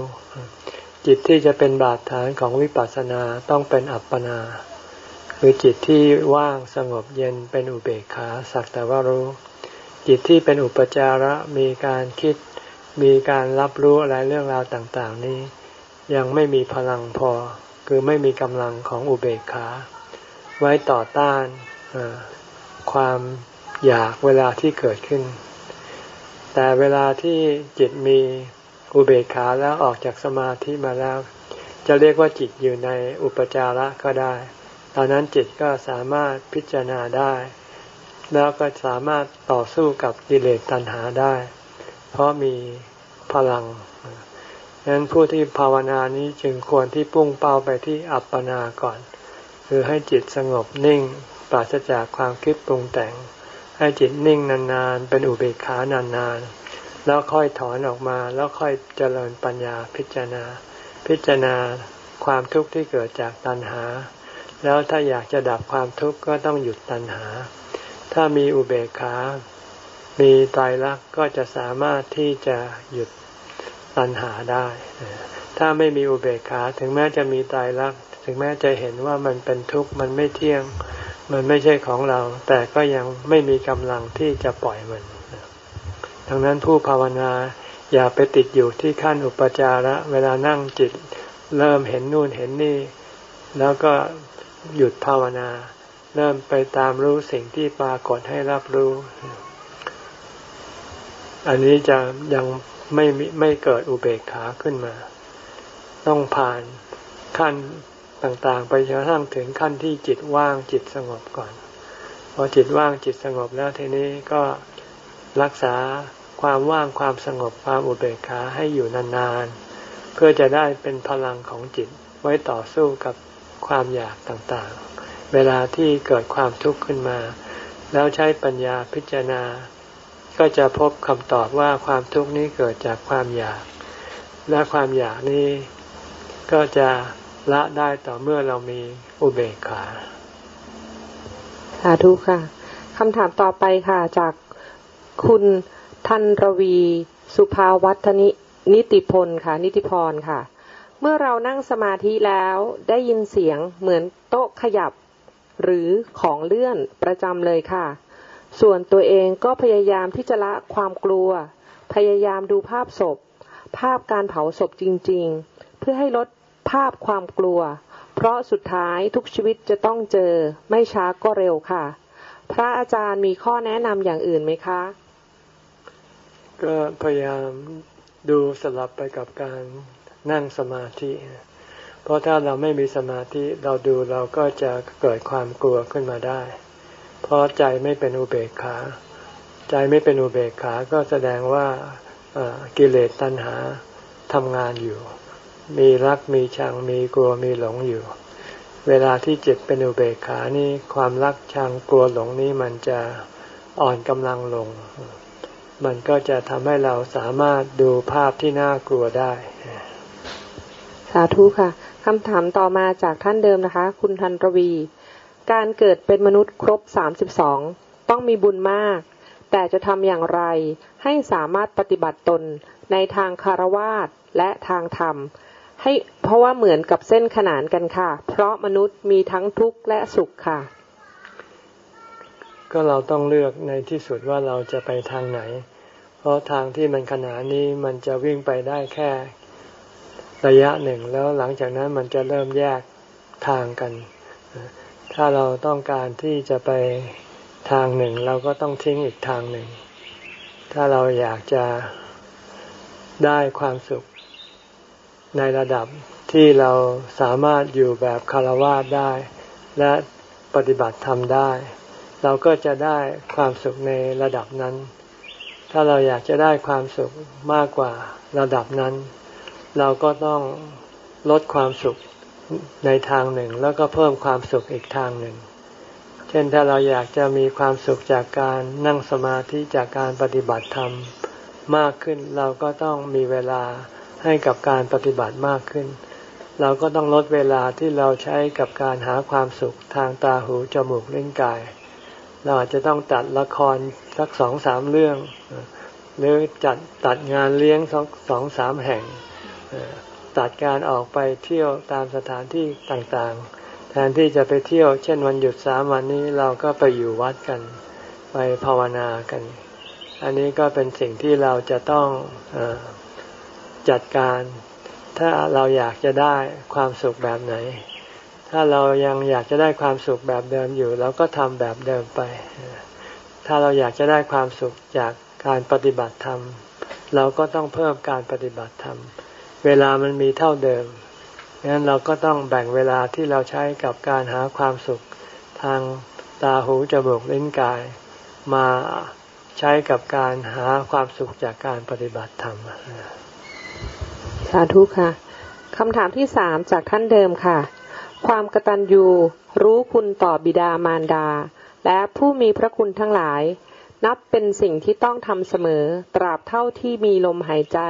จิตที่จะเป็นบาดฐานของวิปัสสนาต้องเป็นอัปปนาคือจิตที่ว่างสงบเย็นเป็นอุเบกขาสักแต่ว่ารู้ จิตที่เป็นอุปจาระมีการคิด มีการรับรู้อะไรเรื่องราวต่างๆ นี้ ยังไม่มีพลังพอ คือไม่มีกำลังของอุเบกขา ไว้ต่อต้านความอยากเวลาที่เกิดขึ้น แต่เวลาที่จิตมีอุเบกขาแล้วออกจากสมาธิมาแล้ว จะเรียกว่าจิตอยู่ในอุปจาระก็ได้ ตอนนั้นจิตก็สามารถพิจารณาได้ แล้วก็สามารถต่อสู้กับกิเลสตัณหาได้ เพราะมีพลังดังนั้นผู้ที่ภาวนานี้จึงควรที่พุ่งเป้าไปที่อัปปนาก่อน คือให้จิตสงบนิ่ง ปราศจากความคิดปรุงแต่ง ให้จิตนิ่งนานๆ เป็นอุเบกขานานๆ แล้วค่อยถอนออกมาแล้วค่อยเจริญปัญญาพิจารณา พิจารณาความทุกข์ที่เกิดจากตัณหา แล้วถ้าอยากจะดับความทุกข์ก็ต้องหยุดตัณหา ถ้ามีอุเบกขา มีตายรักก็จะสามารถที่จะหยุดตัณหาได้ ถ้าไม่มีอุเบกขาถึงแม้จะมีตายรัก ถึงแม้จะเห็นว่ามันเป็นทุกข์มันไม่เที่ยง มันไม่ใช่ของเรา แต่ก็ยังไม่มีกำลังที่จะปล่อยมันดังนั้นผู้ภาวนาอย่าไปติดอยู่ที่ขั้นอุปจาระ เวลานั่งจิต เริ่มเห็นนู่นเห็นนี่ แล้วก็หยุดภาวนา เริ่มไปตามรู้สิ่งที่ปรากฏให้รับรู้ อันนี้จะยังไม่ไม่เกิดอุเบกขาขึ้นมา ต้องผ่านขั้นต่างๆ ไปจนกระทั่งถึงขั้นที่จิตว่างจิตสงบก่อน พอจิตว่างจิตสงบแล้วทีนี้ก็รักษาความว่างความสงบความอุเบกขาให้อยู่นานๆ เพื่อจะได้เป็นพลังของจิตไว้ต่อสู้กับความอยากต่างๆ เวลาที่เกิดความทุกข์ขึ้นมา แล้วใช้ปัญญาพิจารณา ก็จะพบคำตอบว่าความทุกข์นี้เกิดจากความอยาก และความอยากนี้ก็จะละได้ต่อเมื่อเรามีอุเบกขาสาธุค่ะคำถามต่อไปค่ะ จากคุณทันรวี สุภาวัฒนินิติพลค่ะ นิติพรค่ะ เมื่อเรานั่งสมาธิแล้วได้ยินเสียงเหมือนโต๊ะขยับ หรือของเลื่อนประจำเลยค่ะ ส่วนตัวเองก็พยายามที่จะละความกลัว พยายามดูภาพศพ ภาพการเผาศพจริง ๆ เพื่อให้ลดภาพความกลัว เพราะสุดท้ายทุกชีวิตจะต้องเจอไม่ช้าก็เร็วค่ะ พระอาจารย์มีข้อแนะนำอย่างอื่นไหมคะ ก็พยายามดูสลับไปกับการนั่งสมาธิ เพราะถ้าเราไม่มีสมาธิเราดูเราก็จะเกิดความกลัวขึ้นมาได้ เพราะใจไม่เป็นอุเบกขา ใจไม่เป็นอุเบกขาก็แสดงว่ากิเลสตัณหาทำงานอยู่ มีรักมีชังมีกลัวมีหลงอยู่ เวลาที่จิตเป็นอุเบกขานี่ความรักชังกลัวหลงนี้มันจะอ่อนกำลังลง มันก็จะทำให้เราสามารถดูภาพที่น่ากลัวได้ สาธุค่ะ คำถามต่อมาจากท่านเดิมนะคะ คุณทันรวี การเกิดเป็นมนุษย์ครบสามสิบสองต้องมีบุญมาก แต่จะทำอย่างไรให้สามารถปฏิบัติตนในทางคารวาสและทางธรรม ให้เพราะว่าเหมือนกับเส้นขนานกันค่ะ เพราะมนุษย์มีทั้งทุกข์และสุขค่ะ ก็เราต้องเลือกในที่สุดว่าเราจะไปทางไหน เพราะทางที่มันขนานนี้มันจะวิ่งไปได้แค่ ระยะหนึ่ง แล้วหลังจากนั้นมันจะเริ่มแยกทางกัน ถ้าเราต้องการที่จะไปทางหนึ่ง เราก็ต้องทิ้งอีกทางหนึ่ง ถ้าเราอยากจะได้ความสุขในระดับที่เราสามารถอยู่แบบคารวะได้ และปฏิบัติธรรมได้ เราก็จะได้ความสุขในระดับนั้น ถ้าเราอยากจะได้ความสุขมากกว่าระดับนั้น เราก็ต้องลดความสุขในทางหนึ่ง แล้วก็เพิ่มความสุขอีกทางหนึ่ง เช่นถ้าเราอยากจะมีความสุขจากการนั่งสมาธิจากการปฏิบัติธรรมมากขึ้น เราก็ต้องมีเวลาให้กับการปฏิบัติมากขึ้น เราก็ต้องลดเวลาที่เราใช้กับการหาความสุขทางตาหูจมูกเลิ้นกาย เราอาจจะต้องตัดละครสักสองสามเรื่อง หรือจัดตัดงานเลี้ยงสองสองสามแห่ง ตัดการออกไปเที่ยวตามสถานที่ต่างๆ แทนที่จะไปเที่ยว เช่นวันหยุดสามวันนี้เราก็ไปอยู่วัดกัน ไปภาวนากัน อันนี้ก็เป็นสิ่งที่เราจะต้องอจัดการ ถ้าเราอยากจะได้ความสุขแบบไหน ถ้าเรายังอยากจะได้ความสุขแบบเดิมอยู่เราก็ทำแบบเดิมไป ถ้าเราอยากจะได้ความสุขจากการปฏิบัติธรรม เราก็ต้องเพิ่มการปฏิบัติธรรม เวลามันมีเท่าเดิมงั้นเราก็ต้องแบ่งเวลาที่เราใช้กับการหาความสุขทางตาหูจมูกลิ้นกาย มาใช้กับการหาความสุขจากการปฏิบัติธรรม สาธุค่ะคำถามที่สามจากท่านเดิมค่ะ ความกตัญญูรู้คุณต่อบิดามารดา และผู้มีพระคุณทั้งหลาย นับเป็นสิ่งที่ต้องทำเสมอ ตราบเท่าที่มีลมหายใจ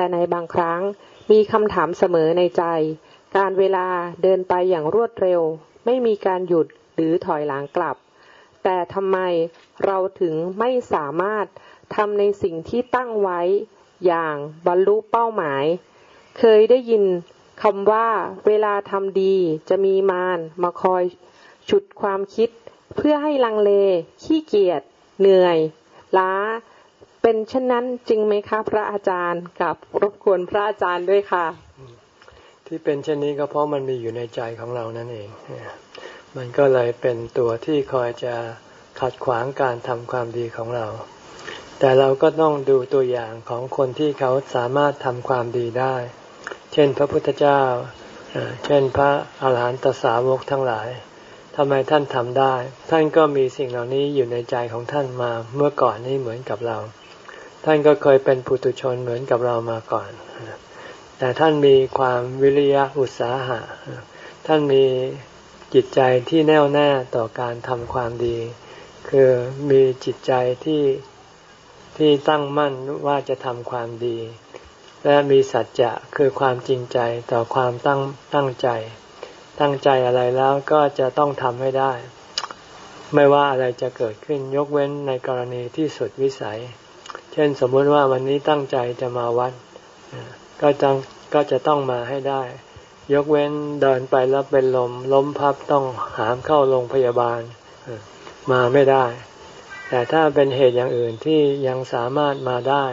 แต่ในบางครั้งมีคำถามเสมอในใจ การเวลาเดินไปอย่างรวดเร็ว ไม่มีการหยุดหรือถอยหลังกลับ แต่ทำไมเราถึงไม่สามารถทำในสิ่งที่ตั้งไว้อย่างบรรลุเป้าหมาย เคยได้ยินคำว่าเวลาทำดีจะมีมารมาคอยฉุดความคิด เพื่อให้ลังเล ขี้เกียจเหนื่อย ล้า เป็นเช่นนั้นจริงไหมคะ พระอาจารย์กับรบกวนพระอาจารย์ด้วยค่ะ ที่เป็นเช่นนี้ก็เพราะมันมีอยู่ในใจของเรานั่นเองมันก็เลยเป็นตัวที่คอยจะขัดขวางการทำความดีของเรา แต่เราก็ต้องดูตัวอย่างของคนที่เขาสามารถทำความดีได้ เช่นพระพุทธเจ้า เช่นพระอาหารหันตสาวกทั้งหลายทำไมท่านทำได้ ท่านก็มีสิ่งเหล่านี้อยู่ในใจของท่านมาเมื่อก่อนนี้เหมือนกับเรา ท่านก็เคยเป็นปุถุชนเหมือนกับเรามาก่อน แต่ท่านมีความวิริยะอุตสาหะ ท่านมีจิตใจที่แน่วแน่ต่อการทำความดี คือมีจิตใจที่ที่ตั้งมั่นว่าจะทำความดี และมีสัจจะคือความจริงใจต่อความตั้งตั้งใจ ตั้งใจอะไรแล้วก็จะต้องทำให้ได้ ไม่ว่าอะไรจะเกิดขึ้นยกเว้นในกรณีที่สุดวิสัย เช่นสมมติว่าวันนี้ตั้งใจจะมาวัดก็จะก็จะต้องมาให้ได้ ยกเว้นเดินไปแล้วเป็นลมล้มพับต้องหามเข้าโรงพยาบาลมาไม่ได้ แต่ถ้าเป็นเหตุอย่างอื่นที่ยังสามารถมาได้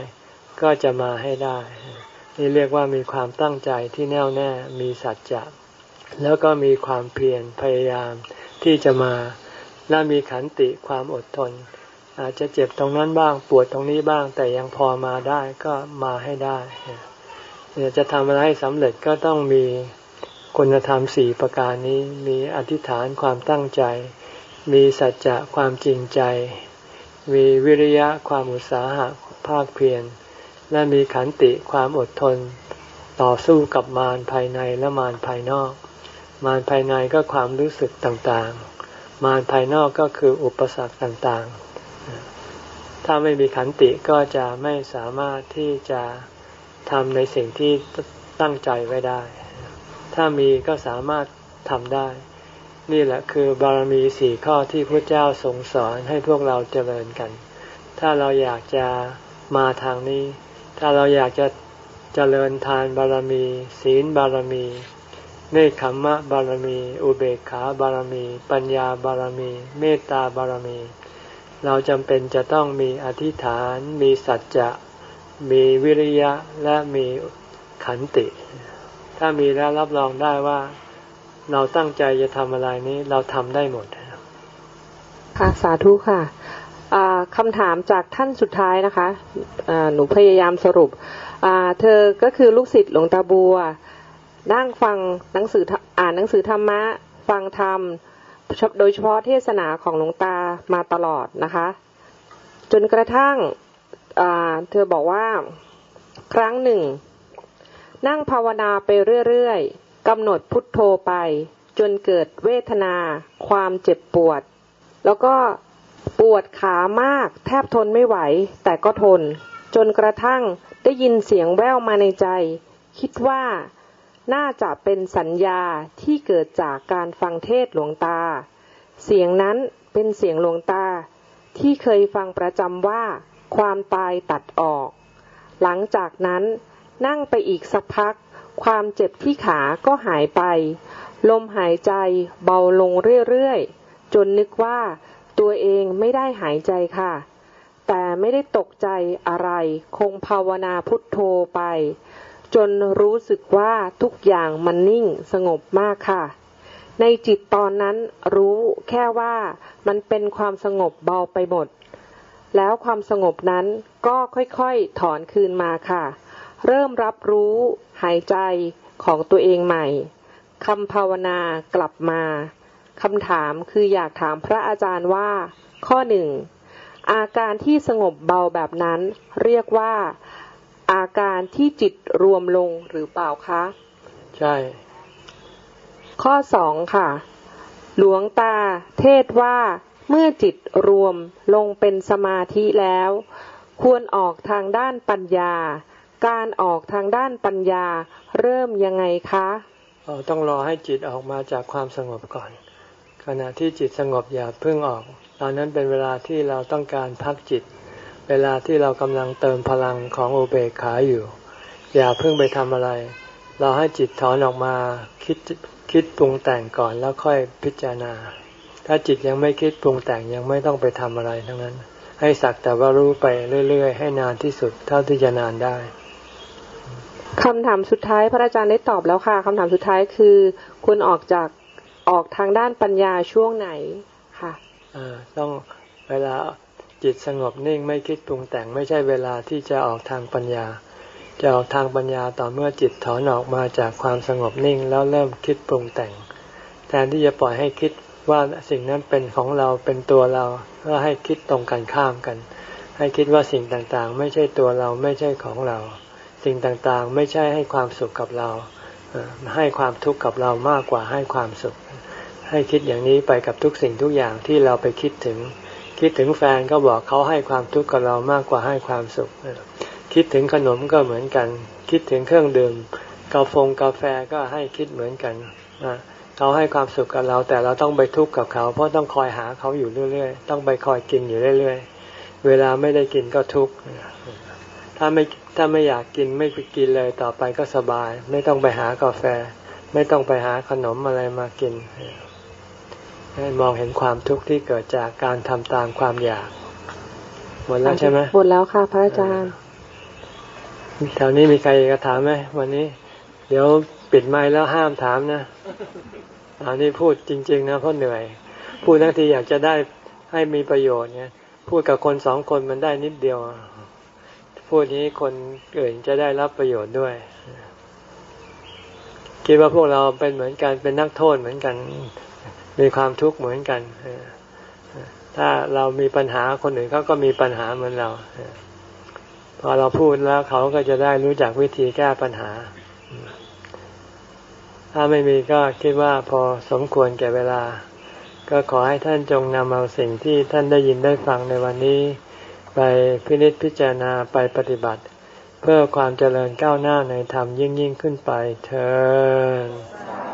ก็จะมาให้ได้ นี่เรียกว่ามีความตั้งใจที่แน่วแน่มีสัจจะแล้วก็มีความเพียรพยายามที่จะมาและมีขันติความอดทน อาจจะเจ็บตรงนั้นบ้างปวดตรงนี้บ้าง แต่ยังพอมาได้ก็มาให้ได้เนี่ยจะทำอะไรให้สำเร็จก็ต้องมีคุณธรรมสี่ประการนี้ มีอธิษฐานความตั้งใจ มีสัจจะความจริงใจ มีวิริยะความอุตสาหะภาคเพียรและมีขันติความอดทน ต่อสู้กับมารภายในและมารภายนอก มารภายในก็ความรู้สึกต่างๆ มารภายนอกก็คืออุปสรรคต่างๆ ถ้าไม่มีขันติก็จะไม่สามารถที่จะทำในสิ่งที่ตั้งใจไว้ได้ ถ้ามีก็สามารถทำได้ นี่แหละคือบารมีสี่ข้อที่พระเจ้าทรงสอนให้พวกเราเจริญกัน ถ้าเราอยากจะมาทางนี้ ถ้าเราอยากจะเจริญทานบารมี ศีลบารมีเนคขมมะบารมี อุเบกขาบารมี ปัญญาบารมี เมตตาบารมี เราจำเป็นจะต้องมีอธิษฐาน มีสัจจะ มีวิริยะและมีขันติ ถ้ามีแล้วรับรองได้ว่า เราตั้งใจจะทำอะไรนี้เราทำได้หมด ค่ะสาธุค่ะคำถามจากท่านสุดท้ายนะคะะหนูพยายามสรุป เธอก็คือลูกศิษย์หลวงตาบัว นั่งฟังหนังสืออ่านหนังสือธรรมะ ฟังธรรม โดยเฉพาะเทศนาของหลวงตามาตลอดนะคะ จนกระทั่งเธอบอกว่าครั้งหนึ่ง นั่งภาวนาไปเรื่อยๆกำหนดพุทโธไป จนเกิดเวทนา ความเจ็บปวด แล้วก็ปวดขามากแทบทนไม่ไหว แต่ก็ทน จนกระทั่งได้ยินเสียงแว่วมาในใจ คิดว่า น่าจะเป็นสัญญาที่เกิดจากการฟังเทศหลวงตา เสียงนั้นเป็นเสียงหลวงตา ที่เคยฟังประจำว่า ความตายตัดออก หลังจากนั้นนั่งไปอีกสักพัก ความเจ็บที่ขาก็หายไป ลมหายใจเบาลงเรื่อยๆ จนนึกว่าตัวเองไม่ได้หายใจค่ะ แต่ไม่ได้ตกใจอะไร คงภาวนาพุทโธไป จนรู้สึกว่าทุกอย่างมันนิ่งสงบมากค่ะ ในจิตตอนนั้นรู้แค่ว่ามันเป็นความสงบเบาไปหมด แล้วความสงบนั้นก็ค่อยๆถอนคืนมาค่ะ เริ่มรับรู้หายใจของตัวเองใหม่คำภาวนากลับมาคำถามคืออยากถามพระอาจารย์ว่า ข้อหนึ่งอาการที่สงบเบาแบบนั้น เรียกว่า อาการที่จิตรวมลงหรือเปล่าคะ ใช่ ข้อสองค่ะ หลวงตาเทศว่าเมื่อจิตรวมลงเป็นสมาธิแล้ว ควรออกทางด้านปัญญา การออกทางด้านปัญญาเริ่มยังไงคะต้องรอให้จิตออกมาจากความสงบก่อน ขณะที่จิตสงบอย่าเพิ่งออก ตอนนั้นเป็นเวลาที่เราต้องการพักจิต เวลาที่เรากำลังเติมพลังของโอเบกขาอยู่ อย่าเพิ่งไปทำอะไร เราให้จิตถอนออกมาคิดคิดปรุงแต่งก่อนแล้วค่อยพิจารณา ถ้าจิตยังไม่คิดปรุงแต่งยังไม่ต้องไปทำอะไรทั้งนั้น ให้สักแต่ว่ารู้ไปเรื่อยๆ ให้นานที่สุดเท่าที่จะนานได้คำถามสุดท้ายพระอาจารย์ได้ตอบแล้วค่ะคำถามสุดท้ายคือคุณออกจากออกทางด้านปัญญาช่วงไหนค่ะอ่าต้องเวลา จิตสงบนิ่งไม่คิดปรุงแต่งไม่ใช่เวลาที่จะออกทางปัญญา จะออกทางปัญญาต่อเมื่อจิตถอนออกมาจากความสงบนิ่งแล้วเริ่มคิดปรุงแต่ง แทนที่จะปล่อยให้คิดว่าสิ่งนั้นเป็นของเราเป็นตัวเราก็ให้คิดตรงกันข้ามกัน ให้คิดว่าสิ่งต่างๆ ไม่ใช่ตัวเราไม่ใช่ของเรา สิ่งต่างๆ ไม่ใช่ให้ความสุขกับเรา ให้ความทุกข์กับเรามากกว่าให้ความสุข ให้คิดอย่างนี้ไปกับทุกสิ่งทุกอย่างที่เราไปคิดถึง คิดถึงแฟนก็บอกเขาให้ความทุกข์กับเรามากกว่าให้ความสุข คิดถึงขนมก็เหมือนกัน คิดถึงเครื่องดื่มกาแฟกาแฟก็ให้คิดเหมือนกันเขาให้ความสุขกับเรา แต่เราต้องไปทุกข์กับเขา เพราะต้องคอยหาเขาอยู่เรื่อยๆ ต้องไปคอยกินอยู่เรื่อยๆ เวลาไม่ได้กินก็ทุกข์ถ้าไม่ถ้าไม่อยากกินไม่ไปกินเลยต่อไปก็สบาย ไม่ต้องไปหากาแฟ ไม่ต้องไปหาขนมอะไรมากิน มองเห็นความทุกข์ที่เกิดจากการทำตามความอยากหมดแล้วใช่ไหมหมดแล้วค่ะพระอาจารย์แถวนี้มีใครจะถามไหมวันนี้ เดี๋ยวปิดไม้แล้วห้ามถามนะอันนี้พูดจริง ๆ นะเพราะเหนื่อย พูดทั้งทีอยากจะได้ให้มีประโยชน์เนี่ยพูดกับคนสองคนมันได้นิดเดียวพพูดนี้คนอื่นจะได้รับประโยชน์ด้วย คิดว่าพวกเราเป็นเหมือนกันเป็นนักโทษเหมือนกัน มีความทุกข์เหมือนกัน ถ้าเรามีปัญหาคนอื่นเขาก็มีปัญหาเหมือนเรา พอเราพูดแล้วเขาก็จะได้รู้จักวิธีแก้ปัญหา ถ้าไม่มีก็คิดว่าพอสมควรแก่เวลา ก็ขอให้ท่านจงนำเอาสิ่งที่ท่านได้ยินได้ฟังในวันนี้ ไปพินิจพิจารณาไปปฏิบัติ เพื่อความเจริญก้าวหน้าในธรรมยิ่งยิ่งขึ้นไปเธอ